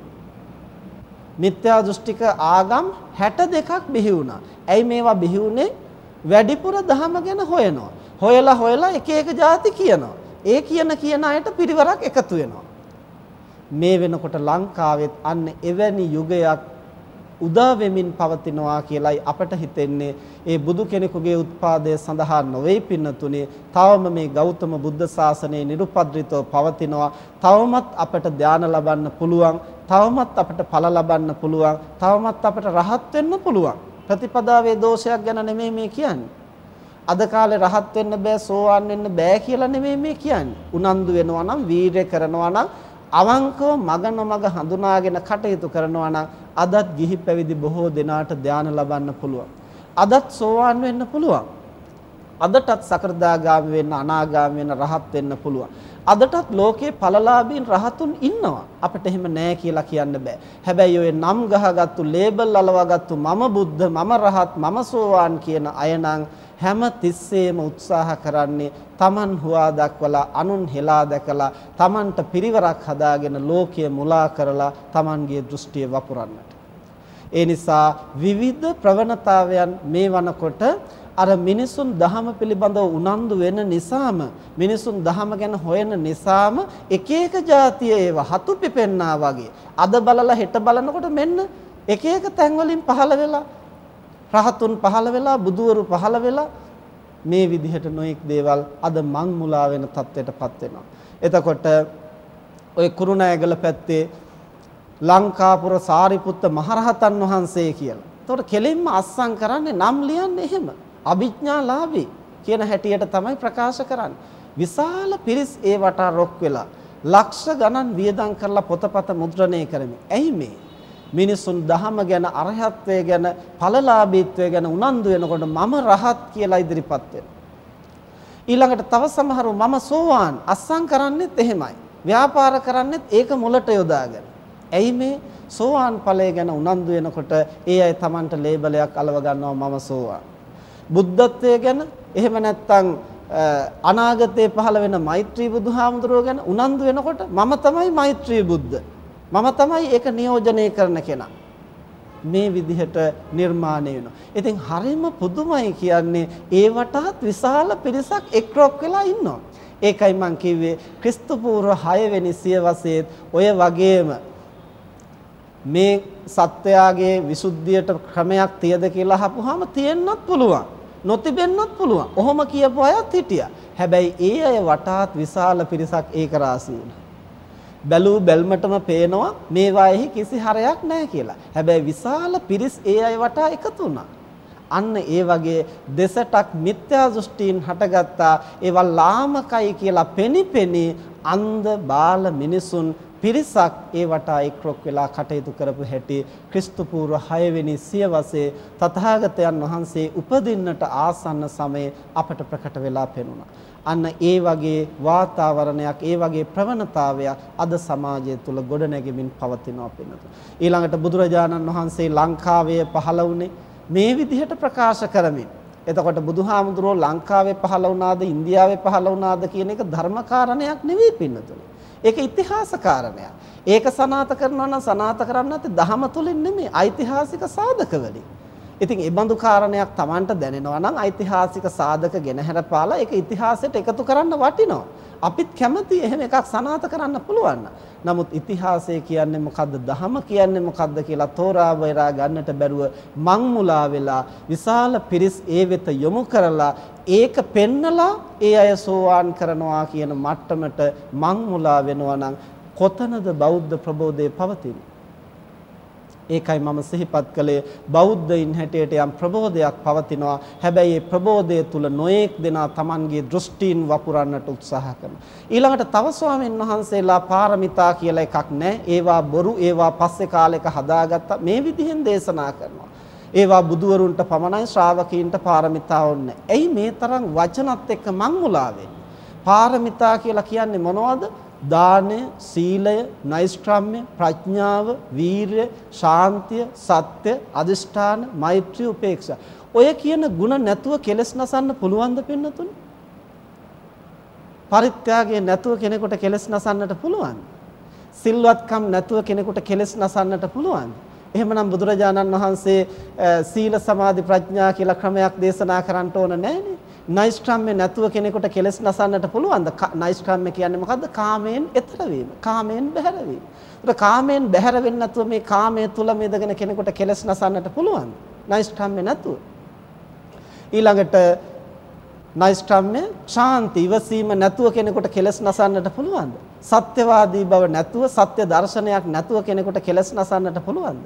මිත්‍යා දෘෂ්ටික ආගම් 62ක් බිහි වුණා. ඇයි මේවා බිහි වුනේ වැඩිපුර ධහම ගැන හොයනවා. හොයලා හොයලා එක එක જાති කියනවා. ඒ කියන කියන අයට පිරිවරක් එකතු වෙනවා. මේ වෙනකොට ලංකාවෙත් අන්න එවැනි යුගයක් උදා වෙමින් පවතිනවා කියලයි අපට හිතෙන්නේ. ඒ බුදු කෙනෙකුගේ උත්පාදය සඳහා නොවේ පින්නතුනේ. තවම මේ ගෞතම බුද්ධ ශාසනය නිරුපද්‍රිතව පවතිනවා. තවමත් අපට ධාන ලබන්න පුළුවන්. තවමත් අපට ඵල ලබන්න පුළුවන්. තවමත් අපට රහත් වෙන්න පුළුවන්. ප්‍රතිපදාවේ දෝෂයක් ගැන නෙමෙයි මේ කියන්නේ. අද කාලේ රහත් වෙන්න බෑ සෝවන් වෙන්න බෑ කියලා නෙමෙයි මේ කියන්නේ. උනන්දු වෙනවා නම් වීරය කරනවා නම් අවංකව මග නොමග හඳුනාගෙන කටයුතු කරනවා නම් අදත් ගිහි පැවිදි බොහෝ දෙනාට ධානය ලබන්න පුළුවන්. අදත් සෝවාන් වෙන්න පුළුවන්. අදටත් සකෘදාගාමි වෙන්න අනාගාමි වෙන්න රහත් වෙන්න පුළුවන්. අදටත් ලෝකේ ඵලලාභීන් රහතුන් ඉන්නවා. අපිට එහෙම නෑ කියලා කියන්න බෑ. හැබැයි ඔය නම් ගහගත්තු ලේබල් අලවගත්තු මම බුද්ධ මම රහත් මම සෝවාන් කියන අය නම් හැම තිස්සෙම උත්සාහ කරන්නේ Taman හුවා දක්වලා අනුන් හෙලා දැකලා Tamanට පිරිවරක් හදාගෙන ලෝකය මුලා කරලා Tamanගේ දෘෂ්ටිය වපුරන්නට. ඒ නිසා විවිධ ප්‍රවණතාවයන් මේ වනකොට අර මිනිසුන් දහම පිළිබඳව උනන්දු වෙන නිසාම මිනිසුන් දහම ගැන හොයන නිසාම එක එක જાතිය ඒවා හතු පිපෙන්නා වගේ අද බලලා හෙට බලනකොට මෙන්න එක එක තැන් වලින් පහළ වෙලා රහතුන් පහළ වෙලා බුදුවරු පහළ වෙලා මේ විදිහට නොඑක් දේවල් අද මං මුලා වෙන තත්ත්වයටපත් වෙනවා. එතකොට ඔය කුරුණෑගල පැත්තේ ලංකාපුර සාරිපුත්ත මහරහතන් වහන්සේ කියලා. එතකොට කෙලින්ම අස්සම් කරන්නේ නම් ලියන්නේ එහෙම. අභිඥාලාභී කියන හැටියට තමයි ප්‍රකාශ කරන්නේ. විශාල පිරිස් ඒ වටා රොක් වෙලා ලක්ෂ ගණන් වියදම් කරලා පොතපත මුද්‍රණය කරමි. ඇයි මේ? මිනිසුන් දහම ගැන අරහත්ත්වය ගැන ඵලලාභීත්වය ගැන උනන්දු වෙනකොට මම රහත් කියලා ඉදිරිපත් වෙනවා. ඊළඟට තව සමහරව මම සෝවාන් අස්සම් කරන්නෙත් එහෙමයි. ව්‍යාපාර කරන්නෙත් ඒක මුලට යොදාගෙන. ඇයි මේ සෝවාන් ඵලය ගැන උනන්දු වෙනකොට ඒ අය Tamanට ලේබලයක් අලව ගන්නවා මම සෝවාන්. බුද්ධත්වය ගැන එහෙම නැත්නම් අනාගතයේ පහළ වෙන මෛත්‍රී බුදුහාමුදුරුව ගැන උනන්දු වෙනකොට මම තමයි මෛත්‍රී බුද්ධ මම තමයි ඒක නියෝජනය කරන කෙනා. මේ විදිහට නිර්මාණය වෙනවා. ඉතින් හරිම පුදුමයි කියන්නේ ඒ වටාත් විශාල පිරිසක් එක්රොක් වෙලා ඉන්නවා. ඒකයි මම කිව්වේ ක්‍රිස්තු පූර්ව 6 වෙනි සියවසේ ඔය වගේම මේ සත්වයාගේ විසුද්ධියට ක්‍රමයක් තියද කියලා අහපුවාම තියෙන්නත් පුළුවන්. නොතිබෙන්නත් පුළුවන්. ඔහොම කියපු අයත් හිටියා. හැබැයි ඒ අය වටාත් විශාල පිරිසක් ඒක රාසී වුණා. බැලූ බැල්මටම පේනවා මේවාෙහි කිසි හරයක් නැහැ කියලා. හැබැයි විශාල පිරිස් ඒ අය වටා එකතු වුණා. අන්න ඒ වගේ දෙසටක් මිත්‍යා දෘෂ්ටීන් හටගත්තා. ඒවා ලාමකයි කියලා පෙනිපෙනි අන්ධ බාල මිනිසුන් පිරිසක් ඒ වටා එක්රොක් වෙලා කටයුතු කරපු හැටි ක්‍රිස්තු පූර්ව 6 වෙනි සියවසේ තථාගතයන් වහන්සේ උපදින්නට ආසන්න සමයේ අපට ප්‍රකට වෙලා පෙනුණා. අන්න ඒ වගේ වාතාවරණයක් ඒ වගේ ප්‍රවණතාවයක් අද සමාජය තුල ගොඩනැගෙමින් පවතිනවා පින්නතු. ඊළඟට බුදුරජාණන් වහන්සේ ලංකාවේ පහළ වුණේ මේ විදිහට ප්‍රකාශ කරමින්. එතකොට බුදුහාමුදුරුවෝ ලංකාවේ පහළ වුණාද ඉන්දියාවේ පහළ වුණාද කියන එක ධර්මකාරණයක් නෙවෙයි පින්නතුනේ. ඒක ඉතිහාස කාරණයක්. ඒක සනාත කරනවා නම් සනාත කරන්න නැත්නම් දහම තුලින් නෙමෙයි ඓතිහාසික සාධක වලින්. ඉතින් ඒ බඳු කාරණයක් Tamanට දැනෙනවා නම් ඓතිහාසික සාධක ගෙන හැරපාලා ඒක ඉතිහාසයට එකතු කරන්න වටිනවා. අපිත් කැමති එහෙම එකක් සනාත කරන්න පුළුවන්. නමුත් ඉතිහාසය කියන්නේ මොකද්ද? දහම කියන්නේ මොකද්ද කියලා තෝරා බේරා ගන්නට බැරුව මං මුලා වෙලා විශාල පිරිස් ඒ වෙත යොමු කරලා ඒක පෙන්නලා ඒ අය සෝවාන් කරනවා කියන මට්ටමට මං මුලා වෙනවා නම් කොතනද බෞද්ධ ප්‍රබෝධය පවතින්නේ? ඒකයි මම සිහිපත් කළේ බෞද්ධයින් හැටියට යම් ප්‍රබෝධයක් පවතිනවා. හැබැයි ඒ ප්‍රබෝධය තුල නොඑක් දෙනා Tamanගේ දෘෂ්ටීන් වපුරන්නට උත්සාහ කරනවා. ඊළඟට තව ස්වාමීන් වහන්සේලා පාරමිතා කියලා එකක් නැහැ. ඒවා බොරු, ඒවා පස්සේ කාලෙක හදාගත්තා. මේ විදිහෙන් දේශනා කරනවා. ඒවා බුදුවරුන්ට පමණයි ශ්‍රාවකීන්ට පාරමිතා ඕනේ. ඇයි මේ තරම් වචනත් එක්ක මං මුලා පාරමිතා කියලා කියන්නේ මොනවද? දානය, සීලය, නෛෂ්ක්‍රම්‍ය, ප්‍රඥාව, වීරය, ශාන්තිය, සත්‍ය, අදිෂ්ඨාන, මෛත්‍රී, උපේක්ෂා. ඔය කියන ಗುಣ නැතුව කෙලස් නසන්න පුළුවන්ද පින්නතුනි? පරිත්‍යාගය නැතුව කෙනෙකුට කෙලස් නසන්නට පුළුවන්. සිල්වත්කම් නැතුව කෙනෙකුට කෙලස් නසන්නට පුළුවන්. එහෙමනම් බුදුරජාණන් වහන්සේ සීල සමාධි ප්‍රඥා කියලා ක්‍රමයක් දේශනා කරන්න ඕන නැහැනේ. නයිස්ක්‍රම්‍ය නැතුව කෙනෙකුට කෙලස් නසන්නට පුළුවන්ද? නයිස්ක්‍රම්‍ය කියන්නේ මොකද්ද? කාමයෙන් එතර වීම. කාමයෙන් බැහැර වීම. ඒක කාමයෙන් බැහැර වෙන්නේ නැතුව මේ කාමයේ තුල මෙදගෙන කෙනෙකුට කෙලස් නසන්නට පුළුවන්ද? නයිස්ක්‍රම්‍ය නැතුව. ඊළඟට නයිස්ක්‍රම්‍ය ශාන්ති ඉවසීම නැතුව කෙනෙකුට කෙලස් නසන්නට පුළුවන්ද? සත්‍යවාදී බව නැතුව සත්‍ය දර්ශනයක් නැතුව කෙනෙකුට කෙලස් නසන්නට පුළුවන්ද?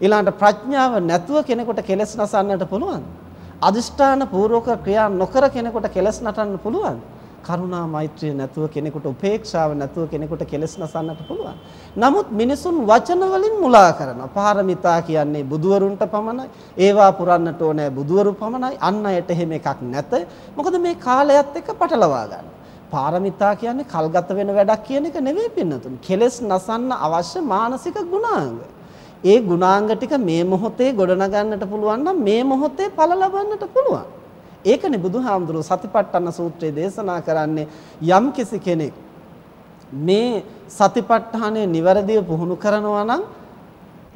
ඊළඟට ප්‍රඥාව නැතුව කෙනෙකුට කෙලස් නසන්නට පුළුවන්ද? අදිෂ්ඨාන පූර්වක ක්‍රියා නොකර කෙනෙකුට කෙලස් නටන්න පුළුවන්ද? කරුණා මෛත්‍රිය නැතුව කෙනෙකුට උපේක්ෂාව නැතුව කෙනෙකුට කෙලස් නසන්නට පුළුවන්. නමුත් මිනිසුන් වචන වලින් මුලා කරනවා. පාරමිතා කියන්නේ බුදුවරුන්ට පමණයි. ඒවා පුරන්නට ඕනේ බුදුවරු පමණයි. අන් අයට එහෙම එකක් නැත. මොකද මේ කාලයත් එක්ක පටලවා ගන්න. පාරමිතා කියන්නේ කල්ගත වෙන වැඩක් කියන එක නෙවෙයි පින්නතුන්. කෙලස් නසන්න අවශ්‍ය මානසික ගුණාංග. ඒ ගුණාංග ටික මේ මොහොතේ ගොඩනගන්නට පුළුවන් නම් මේ මොහොතේ ඵල ලබන්නට පුළුවන්. ඒකනේ බුදුහාමුදුරුවෝ සතිපට්ඨාන සූත්‍රයේ දේශනා කරන්නේ යම් කිසි කෙනෙක් මේ සතිපට්ඨානය નિවරදිව පුහුණු කරනවා නම්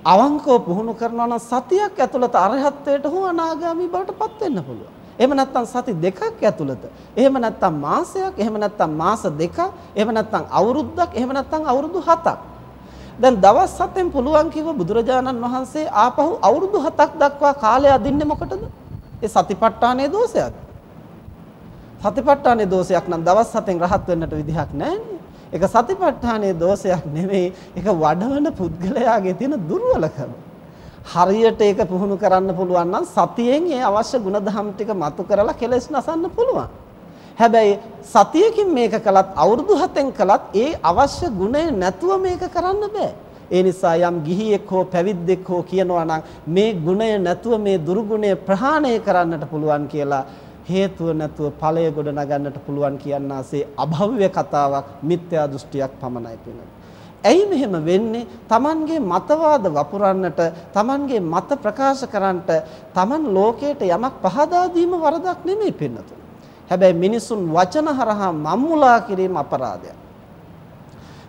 අවංකව පුහුණු කරනවා නම් සතියක් ඇතුළත අරහත්ත්වයට හෝ අනාගාමී බවට පත් වෙන්න පුළුවන්. එහෙම නැත්නම් සති දෙකක් ඇතුළත. එහෙම නැත්නම් මාසයක්, එහෙම නැත්නම් මාස දෙකක්, එහෙම නැත්නම් අවුරුද්දක්, එහෙම නැත්නම් අවුරුදු හතක්. දැන් දවස් 7න් පුළුවන් කිව්ව බුදුරජාණන් වහන්සේ ආපහු අවුරුදු 7ක් දක්වා කාලය අදින්නේ මොකටද? ඒ සතිපට්ඨානයේ දෝෂයක්. සතිපට්ඨානයේ දෝෂයක් නම් දවස් 7න් රහත් වෙන්නට විදිහක් නැහැ ඒක සතිපට්ඨානයේ දෝෂයක් නෙමෙයි. ඒක වඩවන පුද්ගලයාගේ තියෙන දුර්වලකම. හරියට ඒක පුහුණු කරන්න පුළුවන් නම් සතියෙන් ඒ අවශ්‍ය ಗುಣධම් ටික මතු කරලා කෙලස් නසන්න පුළුවන්. හැබැයි සතියකින් මේක කළත් අවුරුදු 7න් කළත් ඒ අවශ්‍ය ගුණය නැතුව මේක කරන්න බෑ. ඒ නිසා යම් ගිහියෙක් හෝ පැවිද්දෙක් හෝ කියනවා නම් මේ ගුණය නැතුව මේ දුර්ගුණය ප්‍රහාණය කරන්නට පුළුවන් කියලා හේතුව නැතුව ඵලය ගොඩ නගන්නට පුළුවන් කියන්නාසේ අභව්‍ය කතාවක් මිත්‍යා දෘෂ්ටියක් පමණයි පිළිගන්නේ. ඇයි මෙහෙම වෙන්නේ? Tamanගේ මතවාද වපුරන්නට, Tamanගේ මත ප්‍රකාශ කරන්නට, Taman ලෝකයට යමක් පහදා දීම වරදක් නෙමෙයි පින්නතුනි. හැබැයි මිනිසුන් වචන හරහා මම්මුලා කිරීම අපරාධයක්.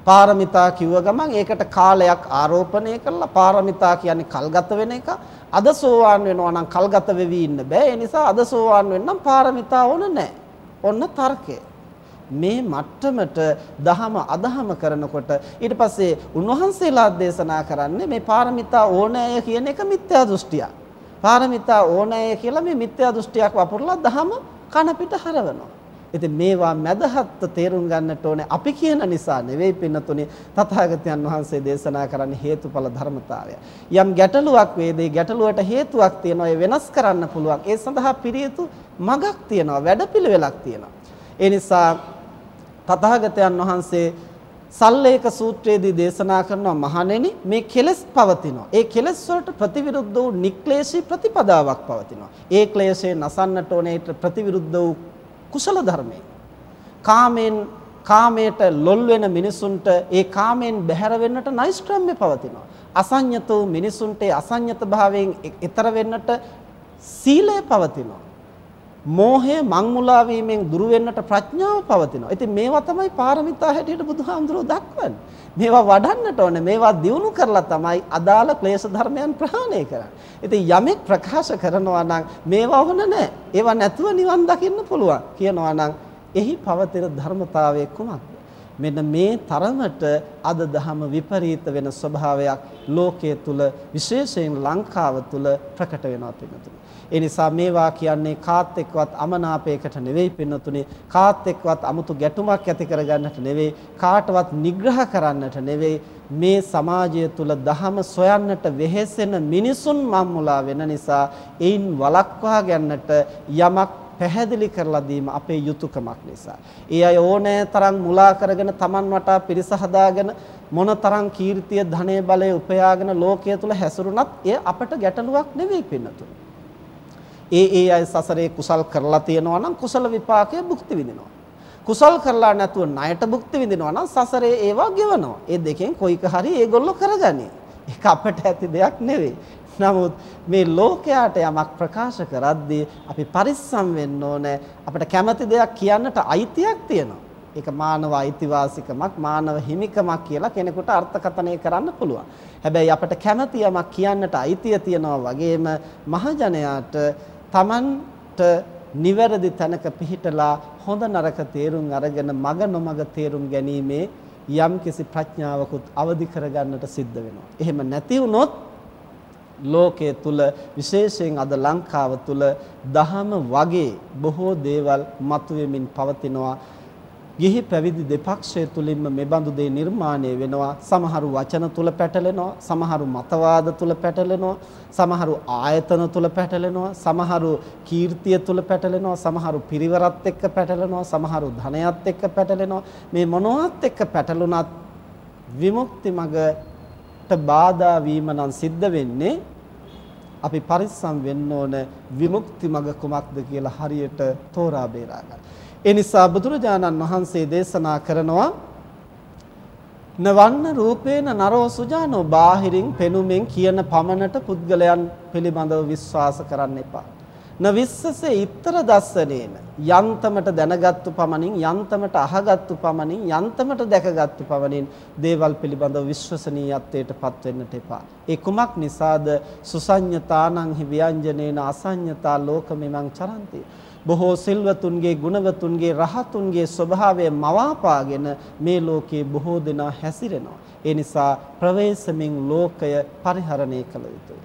පාරමිතා කිව්ව ගමන් ඒකට කාලයක් ආරෝපණය කරලා පාරමිතා කියන්නේ කල්ගත වෙන එක. අද සෝවාන් වෙනවා නම් කල්ගත වෙවි ඉන්න බෑ. ඒ නිසා අද සෝවාන් වෙන්නම් පාරමිතා ඕන නැහැ. ඔන්න තර්කය. මේ මට්ටමට දහම අදහම කරනකොට ඊට පස්සේ උන්වහන්සේලා දේශනා කරන්නේ මේ පාරමිතා ඕනෑය කියන එක මිත්‍යා දෘෂ්ටියක්. පාරමිතා ඕනෑය කියලා මේ මිත්‍යා දෘෂ්ටියක් වපුරලා දහම කන පිට හරවනවා. ඉතින් මේවා මැදහත් තේරුම් ගන්නට ඕනේ අපි කියන නිසා නෙවෙයි පින්නතුනේ තථාගතයන් වහන්සේ දේශනා කරන්නේ හේතුඵල ධර්මතාවය. යම් ගැටලුවක් වේදී ගැටලුවට හේතුවක් තියෙනවා ඒ වෙනස් කරන්න පුළුවන්. ඒ සඳහා පිරියුතු මගක් තියෙනවා වැඩපිළිවෙලක් තියෙනවා. ඒ නිසා තථාගතයන් වහන්සේ සල්ලේක සූත්‍රයේදී දේශනා කරනවා මහණෙනි මේ කෙලස් පවතිනවා. ඒ කෙලස් වලට ප්‍රතිවිරුද්ධ වූ නික්ලේශී ප්‍රතිපදාවක් පවතිනවා. ඒ ක්ලේශේ නසන්නට ඕනේ ප්‍රතිවිරුද්ධ වූ කුසල ධර්මයි. කාමෙන් කාමයට ලොල් වෙන මිනිසුන්ට ඒ කාමෙන් බැහැර වෙන්නට නෛෂ්ක්‍රම්‍ය පවතිනවා. අසඤ්ඤතෝ මිනිසුන්ට අසඤ්ඤත භාවයෙන් ඈතර වෙන්නට සීලය පවතිනවා. මෝහය මංමුලා වීමෙන් දුරු වෙන්නට ප්‍රඥාව පවතිනවා. ඉතින් මේවා තමයි පාරමිතා හැටියට බුදුහාමුදුරුවෝ දක්වන්නේ. මේවා වඩන්නට ඕනේ. මේවා දියුණු කරලා තමයි අදාළ ක්ලේශ ධර්මයන් ප්‍රහාණය කරන්නේ. ඉතින් යමෙක් ප්‍රකාශ කරනවා නම් මේවා වුණ නැහැ. ඒවා නැතුව නිවන් දකින්න පුළුවන් කියනවා නම් එහි පවතින ධර්මතාවය කුමක්ද? මෙන්න මේ තරමට අද දහම විපරීත වෙන ස්වභාවයක් ලෝකයේ තුල විශේෂයෙන් ලංකාව තුල ප්‍රකට වෙනවා පින්නතුනි. ඒ නිසා මේවා කියන්නේ කාත් එක්කවත් අමනාපයකට නෙවෙයි පින්නතුනේ කාත් එක්කවත් 아무තු ගැටුමක් ඇති කරගන්නට නෙවෙයි කාටවත් නිග්‍රහ කරන්නට නෙවෙයි මේ සමාජය තුල දහම සොයන්නට වෙහෙසෙන මිනිසුන් මම්මුලා වෙන නිසා ඒන් වළක්වා ගන්නට යමක් පැහැදිලි කරලා දීම අපේ යුතුයකමක් නිසා. ඒ අය ඕනෑ තරම් මුලා කරගෙන Taman වටා පිරිස හදාගෙන මොන තරම් කීර්තිය ධනෙ බලය උපයාගෙන ලෝකයේ තුල හැසිරුණත් එය අපට ගැටලුවක් නෙවෙයි පින්නතුනි. ඒ ඒ අය සසරේ කුසල් කරලා තියෙනවා නම් කුසල විපාකය භුක්ති විඳිනවා. කුසල් කරලා නැතුව ණයට භුක්ති විඳිනවා නම් සසරේ ඒවා ගෙවනවා. ඒ දෙකෙන් කොයික හරි ඒගොල්ලෝ කරගන්නේ. ඒක අපට ඇති දෙයක් නෙවෙයි. නමුත් මේ ලෝකයට යමක් ප්‍රකාශ කරද්දී අපි පරිස්සම් වෙන්න ඕනේ. අපිට කැමති දෙයක් කියන්නට අයිතියක් තියෙනවා. ඒක මානව අයිතිවාසිකමක් මානව හිමිකමක් කියලා කෙනෙකුට අර්ථකථනය කරන්න පුළුවන්. හැබැයි අපිට කැමති යමක් කියන්නට අයිතිය තියනවා වගේම මහජනයාට Tamanට නිවැරදි තැනක පිහිටලා හොඳ නරක තේරුම් අරගෙන මග නොමග තේරුම් ගැනීමේ යම්කිසි ප්‍රඥාවකුත් අවදි කරගන්නට සිද්ධ වෙනවා. එහෙම නැති වුනොත් ලෝකයේ තුල විශේෂයෙන් අද ලංකාව තුල දහම වගේ බොහෝ දේවල් මතුවෙමින් පවතිනවා ගිහි පැවිදි දෙපක්ෂය තුලින්ම මෙබඳු දේ නිර්මාණය වෙනවා. සමහරු වචන තුල පැටලෙනවා. සමහරු මතවාද තුල පැටලෙනවා. සමහරු ආයතන තුල පැටලෙනවා. සමහරු කීර්තිය තුල පැටලෙනවා. සමහරු පිරිවරත් එක්ක පැටලෙනවා. සමහරු ධනයත් එක්ක පැටලෙනවා. මේ මොනවත් එක්ක පැටලුණත් විමුක්ති මගට බාධා වීම නම් සිද්ධ වෙන්නේ අපි පරිස්සම් වෙන්න ඕන විමුක්ති මග කුමක්ද කියලා හරියට තෝරා බේරා ගන්න. ඒ නිසා බුදුරජාණන් වහන්සේ දේශනා කරනවා නවන්න රූපේන නරෝ සුජානෝ බාහිරින් පෙනුමෙන් කියන පමණට පුද්ගලයන් පිළිබඳව විශ්වාස කරන්න එපා. න විස්සසේ ඊතර දස්සනේන යන්තමට දැනගත්තු පමණින් යන්තමට අහගත්තු පමණින් යන්තමට දැකගත්තු පමණින් දේවල් පිළිබඳව විශ්වසනීයත්වයට පත් වෙන්නට එපා. ඒ කුමක් නිසාද සුසඤ්ඤතානං හි ව්‍යංජනේන අසඤ්ඤතා ලෝකමිමං චරಂತಿ. බොහෝ සිල්වතුන්ගේ ගුණවතුන්ගේ රහතුන්ගේ ස්වභාවය මවාපාගෙන මේ ලෝකයේ බොහෝ දෙනා හැසිරෙනවා. ඒ නිසා ප්‍රවේශමින් ලෝකය පරිහරණය කළ යුතුයි.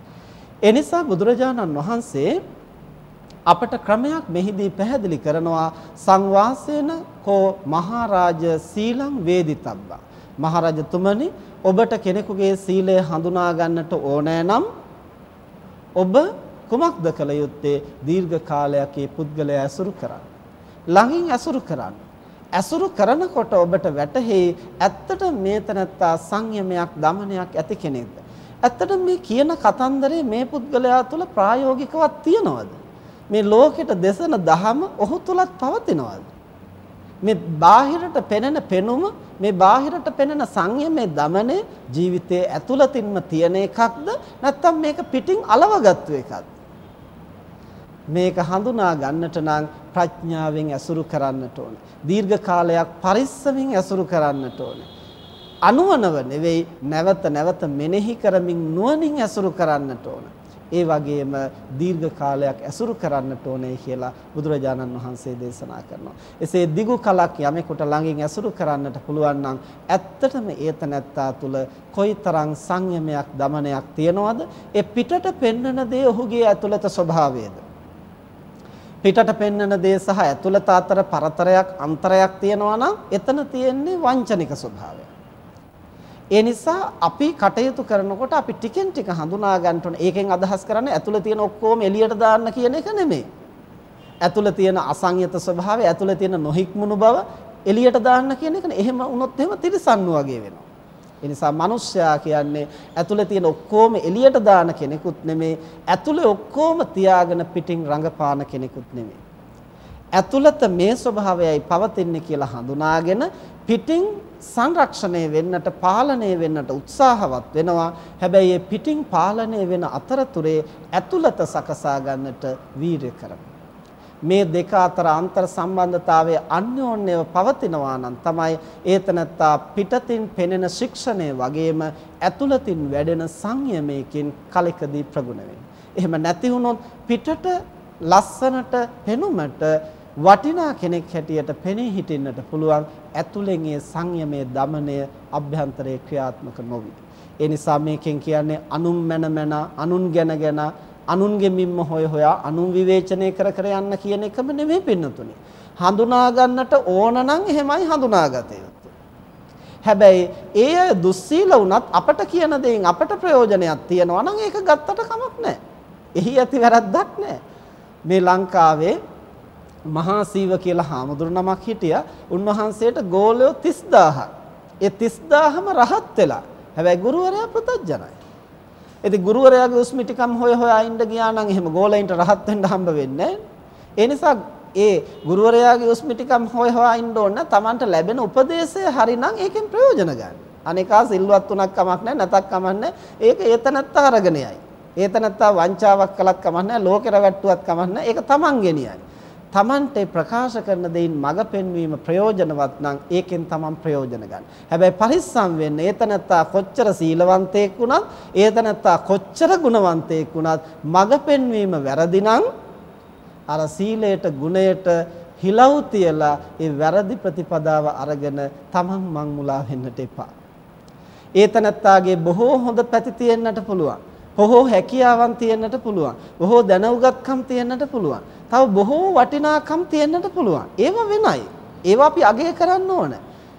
ඒ නිසා බුදුරජාණන් වහන්සේ අපට ක්‍රමයක් මෙහිදී පැහැදිලි කරනවා සංවාසේන කෝ මහරජ සීලං වේදිතබ්බා. මහරජතුමනි ඔබට කෙනෙකුගේ සීලය හඳුනා ගන්නට ඕනෑ නම් ඔබ කුමක්ද කළ යුත්තේ දීර්ඝ කාලයක් මේ පුද්ගලයා ඇසුරු කරන්න. ළඟින් ඇසුරු කරන්න. ඇසුරු කරනකොට ඔබට වැටහෙයි ඇත්තට මේ තනත්තා සංයමයක් දමනයක් ඇති කෙනෙක්ද? ඇත්තට මේ කියන කතන්දරේ මේ පුද්ගලයා තුළ ප්‍රායෝගිකවත් තියනවද? මේ ලෝකෙට දෙසන දහම ඔහු තුලත් පවතිනවද? මේ බාහිරට පෙනෙන පෙනුම මේ බාහිරට පෙනෙන සංයමයේ දමනේ ජීවිතයේ ඇතුළතින්ම තියෙන එකක්ද නැත්නම් මේක පිටින් අලවගත්තු එකක්ද මේක හඳුනා ගන්නට නම් ප්‍රඥාවෙන් ඇසුරු කරන්නට ඕන. දීර්ඝ කාලයක් පරිස්සමින් ඇසුරු කරන්නට ඕන. අනුවනව නෙවෙයි නැවත නැවත මෙනෙහි කරමින් නුවණින් ඇසුරු කරන්නට ඕන. ඒ වගේම දීර්ඝ කාලයක් ඇසුරු කරන්නට ඕනේ කියලා බුදුරජාණන් වහන්සේ දේශනා කරනවා. එසේ දිගු කලක් යමෙකුට ළඟින් ඇසුරු කරන්නට පුළුවන් නම් ඇත්තටම ඒතනත්තා තුල කොයිතරම් සංයමයක් දමනයක් තියනවද? ඒ පිටට පෙන්වන දේ ඔහුගේ ඇතුළත ස්වභාවයද? පිටට පෙන්වන දේ සහ ඇතුළත අතර පරතරයක් අන්තරයක් තියෙනවා නම් එතන තියෙන්නේ වංචනික ස්වභාවය. ඒ නිසා අපි කටයුතු කරනකොට අපි ටිකෙන් ටික හඳුනා ගන්න ඕනේ. ඒකෙන් අදහස් කරන්නේ ඇතුළේ තියෙන ඔක්කොම එළියට දාන්න කියන එක නෙමෙයි. ඇතුළේ තියෙන අසංයත ස්වභාවය, ඇතුළේ තියෙන නොහික්මුණු බව එළියට දාන්න කියන එක නේ. එහෙම වුණොත් එහෙම තිරසන්නු වගේ වෙනවා. ඒ නිසා මිනිස්සයා කියන්නේ ඇතුලේ තියෙන ඔක්කොම එළියට දාන කෙනෙකුත් නෙමෙයි ඇතුලේ ඔක්කොම තියාගෙන පිටින් රඟපාන කෙනෙකුත් නෙමෙයි ඇතුළත මේ ස්වභාවයයි පවතින්නේ කියලා හඳුනාගෙන පිටින් සංරක්ෂණය වෙන්නට පාලනය වෙන්නට උත්සාහවත් වෙනවා. හැබැයි පිටින් පාලනය වෙන අතරතුරේ ඇතුළත සකසා ගන්නට වීරය කරනවා. මේ දෙක අතර අන්තර් සම්බන්ධතාවය අන්‍යෝන්‍යව පවතිනවා නම් තමයි ඒතනත්තා පිටතින් පෙනෙන ශික්ෂණය වගේම ඇතුළතින් වැඩෙන සංයමයකින් කලකදී ප්‍රගුණ එහෙම නැති පිටට ලස්සනට පෙනුමට වටිනා කෙනෙක් හැටියට පෙනී හිටින්නට පුළුවන් ඇතුළෙන් ඒ සංයමයේ দমনය අභ්‍යන්තරයේ ක්‍රියාත්මක නොවේ. ඒ නිසා මේකෙන් කියන්නේ අනුන් මැන මැන අනුන් ගැන ගැන අනුන්ගේ මිම්ම හොය හොයා අනුන් විවේචනය කර කර යන්න කියන එකම නෙමෙයි පින්නතුනි. හඳුනා ගන්නට ඕන නම් එහෙමයි හඳුනාගත යුත්තේ. හැබැයි ඒ අය දුස්සීල වුණත් අපට කියන දේෙන් අපට ප්‍රයෝජනයක් තියෙනවා නම් ඒක ගත්තට කමක් නැහැ. එහි ඇති වැරද්දක් නැහැ. මේ ලංකාවේ මහා සීව කියලා හාමුදුරු නමක් හිටියා. උන්වහන්සේට ගෝලයෝ 30000ක්. ඒ 30000ම රහත් වෙලා. හැබැයි ගුරුවරයා ප්‍රතඥයි. ඉතින් ගුරුවරයාගේ උස්මිටිකම් හොය හොයා ඉන්න ගියා නම් එහෙම ගෝලයින්ට රහත් වෙන්න හම්බ වෙන්නේ ඒ නිසා ඒ ගුරුවරයාගේ උස්මිටිකම් හොය හොයා ඉන්න ඕන තමන්ට ලැබෙන උපදේශය හරිනම් ඒකෙන් ප්‍රයෝජන ගන්න. අනේකා සිල්වත් තුනක් කමක් නැහැ නැතක් කමක් නැහැ. ඒක ඒතනත්ත අරගෙන යයි. ඒතනත්ත වංචාවක් කළත් කමක් නැහැ. ලෝකෙ රැවට්ටුවත් කමක් නැහැ. ඒක තමන් ගෙනියයි. තමන්ට ප්‍රකාශ කරන දෙයින් මඟ පෙන්වීම ප්‍රයෝජනවත් නම් ඒකෙන් තමන් ප්‍රයෝජන ගන්න. හැබැයි පරිස්සම් වෙන්න ඒතනත්තා කොච්චර සීලවන්තයෙක් වුණත් ඒතනත්තා කොච්චර ගුණවන්තයෙක් වුණත් මඟ පෙන්වීම වැරදි නම් අර සීලයට ගුණයට හිලව් තියලා ඒ වැරදි ප්‍රතිපදාව අරගෙන තමන් මං මුලා වෙන්නට එපා. ඒතනත්තාගේ බොහෝ හොඳ පැති තියෙන්නට පුළුවන්. බොහෝ හැකියාවන් තියෙන්නට පුළුවන්. බොහෝ දැනුගත්කම් තියෙන්නට පුළුවන්. තව බොහෝ වටිනාකම් තියෙන්නට පුළුවන්. ඒවා වෙනයි. ඒවා අපි අගය කරන්න ඕන.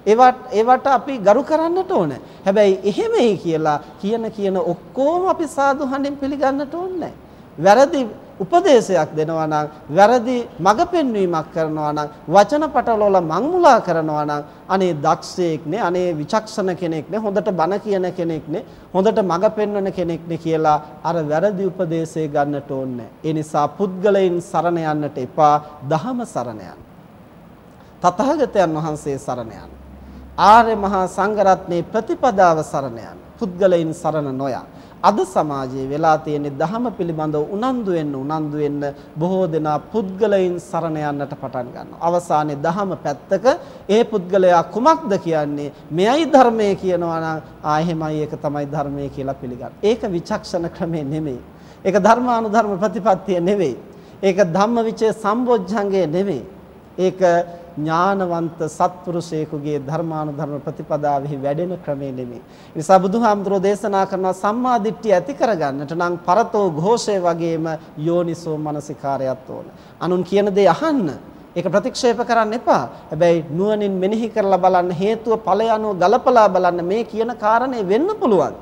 ඒවට ඒවට අපි ගරු කරන්නට ඕන. හැබැයි එහෙමයි කියලා කියන කියන ඔක්කොම අපි සාදු හඬින් පිළිගන්නට ඕනේ වැරදි උපදේශයක් දෙනවා නම් වැරදි මඟ පෙන්වීමක් කරනවා නම් වචන පටලවල මංමුලා කරනවා නම් අනේ දක්ෂයෙක් නේ අනේ විචක්ෂණ කෙනෙක් නේ හොඳට බණ කියන කෙනෙක් නේ හොඳට මඟ පෙන්වන කෙනෙක් නේ කියලා අර වැරදි උපදේශය ගන්නට ඕනේ. ඒ නිසා පුද්ගලයන් සරණ යන්නට එපා දහම සරණ යන්න. තථාගතයන් වහන්සේ සරණ යන්න. ආර්ය මහා සංඝරත්නයේ ප්‍රතිපදාව සරණ යන්න. පුද්ගලයන් සරණ නොයන්න. අද සමාජයේ වෙලා තියෙන ධහම පිළිබඳව උනන්දු වෙන්න උනන්දු වෙන්න බොහෝ දෙනා පුද්ගලයන් සරණ යන්නට පටන් ගන්නවා. අවසානයේ ධහම පැත්තක ඒ පුද්ගලයා කුමක්ද කියන්නේ? මෙයයි ධර්මය කියනවා නම් ආ එහෙමයි ඒක තමයි ධර්මය කියලා පිළිගන්න. ඒක විචක්ෂණ ක්‍රමේ නෙමෙයි. ඒක ධර්මානුධර්ම ප්‍රතිපත්තිය නෙවෙයි. ඒක ධම්මවිචේ සම්බොජ්ජංගේ නෙවෙයි. ඒක ඥානවන්ත සත්පුරුෂයෙකුගේ ධර්මානුධර්ම ප්‍රතිපදාවෙහි වැඩෙන ක්‍රමේ නෙමෙයි. ඒ නිසා බුදුහාමුදුරෝ දේශනා කරන සම්මා දිට්ඨිය ඇති කරගන්නට නම් පරතෝ ഘോഷය වගේම යෝනිසෝ මනසිකාරයත් ඕන. අනුන් කියන දේ අහන්න. ඒක ප්‍රතික්ෂේප කරන්න එපා. හැබැයි නුවණින් මෙනෙහි කරලා බලන්න හේතුව ඵලය අනුව ගලපලා බලන්න මේ කියන කාරණේ වෙන්න පුළුවන්.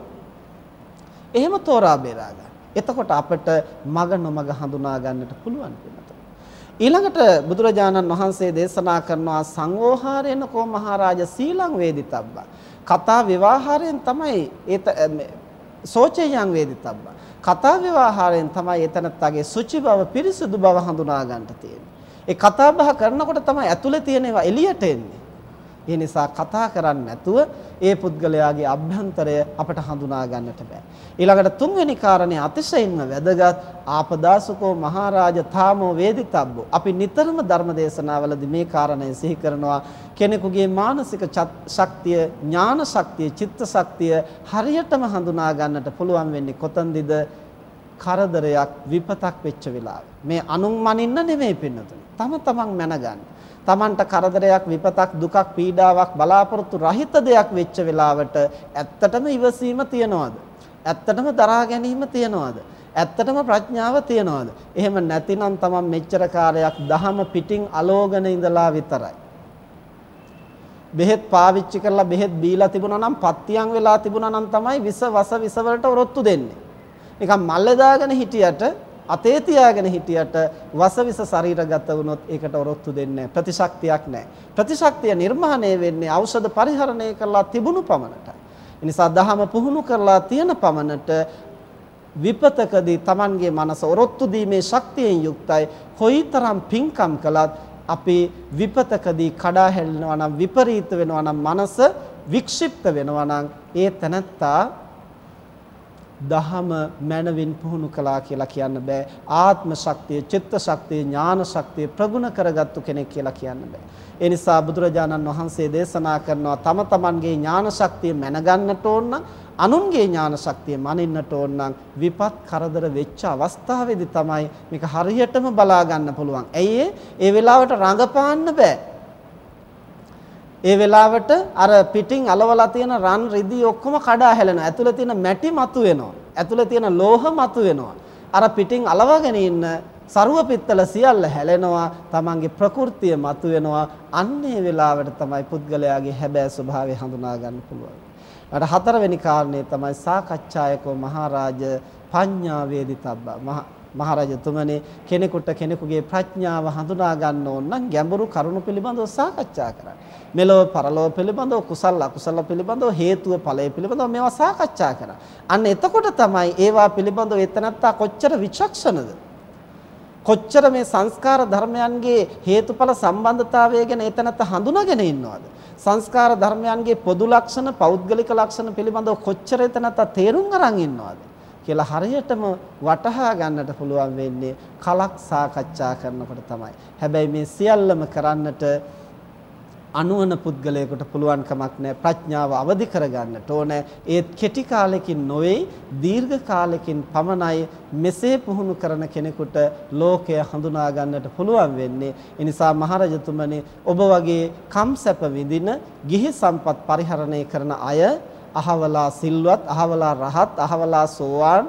එහෙම තෝරා බේරා ගන්න. එතකොට අපිට මග නොමග හඳුනා ගන්නට පුළුවන් වෙනවා. ඊළඟට බුදුරජාණන් වහන්සේ දේශනා කරනවා සංවෝහාරේන කෝ මහරජා සීලං වේදිතබ්බා. කතා විවාහාරයෙන් තමයි ඒ සෝචයන් වේදිතබ්බා. කතා විවාහාරයෙන් තමයි එතනත්ගේ සුචි බව පිරිසුදු බව හඳුනා ගන්නට තියෙන්නේ. ඒ කතා බහ කරනකොට තමයි ඇතුලේ තියෙන ඒවා එළියට එන්නේ. ඒ නිසා කතා කරන්නේ නැතුව ඒ පුද්ගලයාගේ අභ්‍යන්තරය අපට හඳුනා ගන්නට බෑ. ඊළඟට තුන්වෙනි කාරණේ අතිශයින්ම වැදගත් ආපදාසුකෝ මහරජ තාමෝ වේදිතබ්බෝ. අපි නිතරම ධර්ම දේශනාවලදී මේ කාරණය සිහි කරනවා කෙනෙකුගේ මානසික ශක්තිය, ඥාන ශක්තිය, චිත්ත ශක්තිය හරියටම හඳුනා ගන්නට පුළුවන් වෙන්නේ කොතනදද? කරදරයක් විපතක් වෙච්ච වෙලාවේ. මේ අනුන් මනින්න නෙමෙයි පින්නතුනි. තම තමන් මැනගන්න. Tamanට කරදරයක් විපතක් දුකක් පීඩාවක් බලාපොරොත්තු රහිත දෙයක් වෙච්ච වෙලාවට ඇත්තටම ඉවසීම තියනවාද? ඇත්තටම දරා ගැනීම තියනවාද? ඇත්තටම ප්‍රඥාව තියනවාද? එහෙම නැතිනම් Taman මෙච්චර කාලයක් දහම පිටින් අලෝගන ඉඳලා විතරයි. බෙහෙත් පාවිච්චි කරලා බෙහෙත් බීලා තිබුණා නම් පත්තියන් වෙලා තිබුණා නම් තමයි විස වස විස වලට ඔරොත්තු දෙන්නේ. නිකන් මල්ලේ දාගෙන හිටියට අතේ තියාගෙන හිටියට වසවිස ශරීරගත වුණොත් ඒකට ඔරොත්තු දෙන්නේ ප්‍රතිශක්තියක් නැහැ. ප්‍රතිශක්තිය නිර්මාණය වෙන්නේ ඖෂධ පරිහරණය කරලා තිබුණු පමණට. ඒ නිසා දහම පුහුණු කරලා තියෙන පමණට විපතකදී Tamanගේ මනස ඔරොත්තු දීමේ ශක්තියෙන් යුක්තයි. කොයිතරම් පිංකම් කළත් අපි විපතකදී කඩා හැලෙනවා නම් විපරීත වෙනවා නම් මනස වික්ෂිප්ත වෙනවා නම් ඒ තනත්තා දහම මනවින් පුහුණු කළා කියලා කියන්න බෑ ආත්ම ශක්තිය චිත්ත ශක්තිය ඥාන ශක්තිය ප්‍රගුණ කරගත්තු කෙනෙක් කියලා කියන්න බෑ ඒ නිසා බුදුරජාණන් වහන්සේ දේශනා කරනවා තම තමන්ගේ ඥාන ශක්තිය මැනගන්නට ඕන නම් අනුන්ගේ ඥාන ශක්තිය මනින්නට ඕන නම් විපත් කරදර වෙච්ච අවස්ථාවේදී තමයි මේක හරියටම බලා ගන්න පුළුවන්. ඇයි ඒ වෙලාවට රඟපාන්න බෑ. ඒ වෙලාවට අර පිටින් අලවලා තියෙන රන් රිදී ඔක්කොම කඩා හැලෙනවා. ඇතුලේ තියෙන මැටි මතු වෙනවා. ඇතුලේ තියෙන ලෝහ මතු වෙනවා. අර පිටින් අලවගෙන ඉන්න සරුව පිත්තල සියල්ල හැලෙනවා. Tamange ප්‍රകൃතිය මතු වෙනවා. අන්නේ වෙලාවට තමයි පුද්ගලයාගේ හැබෑ ස්වභාවය හඳුනා ගන්න පුළුවන්. ඊට හතරවෙනි කාරණේ තමයි සාකච්ඡායකෝ මහරජ පඤ්ඤා වේදිතබ්බා. මහරජතුමනි කෙනෙකුට කෙනෙකුගේ ප්‍රඥාව හඳුනා ගන්න ඕන නම් ගැඹුරු කරුණු පිළිබඳව සාකච්ඡා කරන්න. මෙලොව පරලොව පිළිබඳව කුසල අකුසල පිළිබඳව හේතුව ඵලය පිළිබඳව මේවා සාකච්ඡා කරන්න. අන්න එතකොට තමයි ඒවා පිළිබඳව එතනත්තා කොච්චර විචක්ෂණද? කොච්චර මේ සංස්කාර ධර්මයන්ගේ හේතුඵල සම්බන්ධතාවය ගැන එතනත්ත හඳුනාගෙන ඉන්නවද? සංස්කාර ධර්මයන්ගේ පොදු ලක්ෂණ, පෞද්ගලික ලක්ෂණ පිළිබඳව කොච්චර එතනත්ත තේරුම් අරන් ඉන්නවද? කියලා හරියටම වටහා ගන්නට පුළුවන් වෙන්නේ කලක් සාකච්ඡා කරනකොට තමයි. හැබැයි මේ සියල්ලම කරන්නට අනුවන පුද්ගලයෙකුට පුළුවන් කමක් නැහැ ප්‍රඥාව අවදි කරගන්නට ඕනේ. ඒත් කෙටි කාලෙකින් නොවේ දීර්ඝ කාලෙකින් පමණයි මෙසේ පුහුණු කරන කෙනෙකුට ලෝකය හඳුනා ගන්නට පුළුවන් වෙන්නේ. ඒ නිසා මහරජතුමනි ඔබ වගේ කම් සැප විඳින ගිහි සම්පත් පරිහරණය කරන අය අහවලා සිල්වත් අහවලා රහත් අහවලා සෝවාන්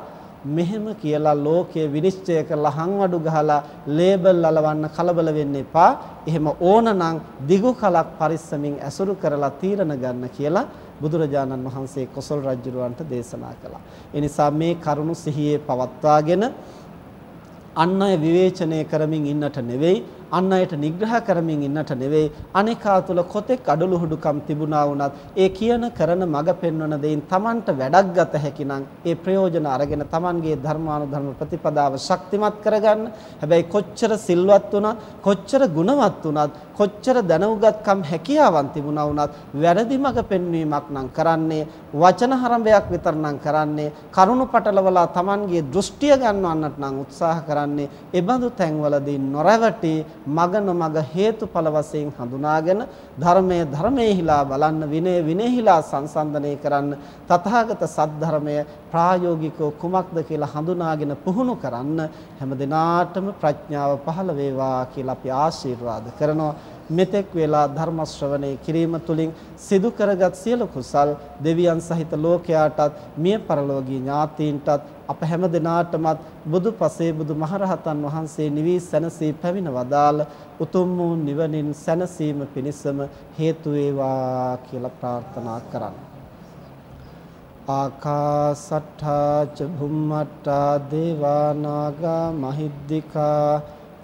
මෙහෙම කියලා ලෝකයේ විනිශ්චය කරලා හංවඩු ගහලා ලේබල් අලවන්න කලබල වෙන්න එපා. එහෙම ඕනනම් දිගු කලක් පරිස්සමින් ඇසුරු කරලා තීරණ ගන්න කියලා බුදුරජාණන් වහන්සේ කොසල් රජුරවන්ට දේශනා කළා. ඒ නිසා මේ කරුණු සිහියේ පවත්වාගෙන අන් අය විවේචනය කරමින් ඉන්නට නෙවෙයි අන් අයට නිග්‍රහ කරමින් ඉන්නට නෙවෙයි අනේකා තුල කොතෙක් අඩලුහුඩුකම් තිබුණා වුණත් ඒ කියන කරන මඟ පෙන්වන දෙයින් Tamanට වැඩක් ගත හැකිනම් ඒ ප්‍රයෝජන අරගෙන Tamanගේ ධර්මානුධර්ම ප්‍රතිපදාව ශක්තිමත් කරගන්න. හැබැයි කොච්චර සිල්වත් වුණත් කොච්චර ගුණවත් වුණත් කොච්චර දැනුගත්කම් හැකියාවන් තිබුණා වුණත් වැරදි මඟ පෙන්වීමක් නම් කරන්නේ වචන හරඹයක් විතර නම් කරන්නේ කරුණු පටලවලා Tamanගේ දෘෂ්ටිය ගන්නවන්නට නම් උත්සාහ කරන්නේ ඒ බඳු තැන්වලදී නොරැවටි මග නොමග හේතුඵල වශයෙන් හඳුනාගෙන ධර්මයේ ධර්මයේහිලා බලන්න විනය විනයහිලා සංසන්දනය කරන්න තථාගත සද්ධර්මය ප්‍රායෝගිකව කුමක්ද කියලා හඳුනාගෙන පුහුණු කරන්න හැම දිනාටම ප්‍රඥාව පහළ වේවා කියලා අපි ආශිර්වාද කරනවා. මෙතෙක් වේලා ධර්ම ශ්‍රවණය කිරීම තුළින් සිදු කරගත් සියලු කුසල් දෙවියන් සහිත ලෝකයාටත් මිය පරලෝකීය ඥාතීන්ටත් අප හැම දිනාටමත් බුදු පසේ බුදු මහරහතන් වහන්සේ නිවී සැනසී පැමිණ වදාළ උතුම් වූ නිවනින් සැනසීම පිණිසම හේතු වේවා කියලා ප්‍රාර්ථනා කරන්න. ආකාසට්ඨා ච භුම්මට්ඨා දේවා නාග මහිද්దికා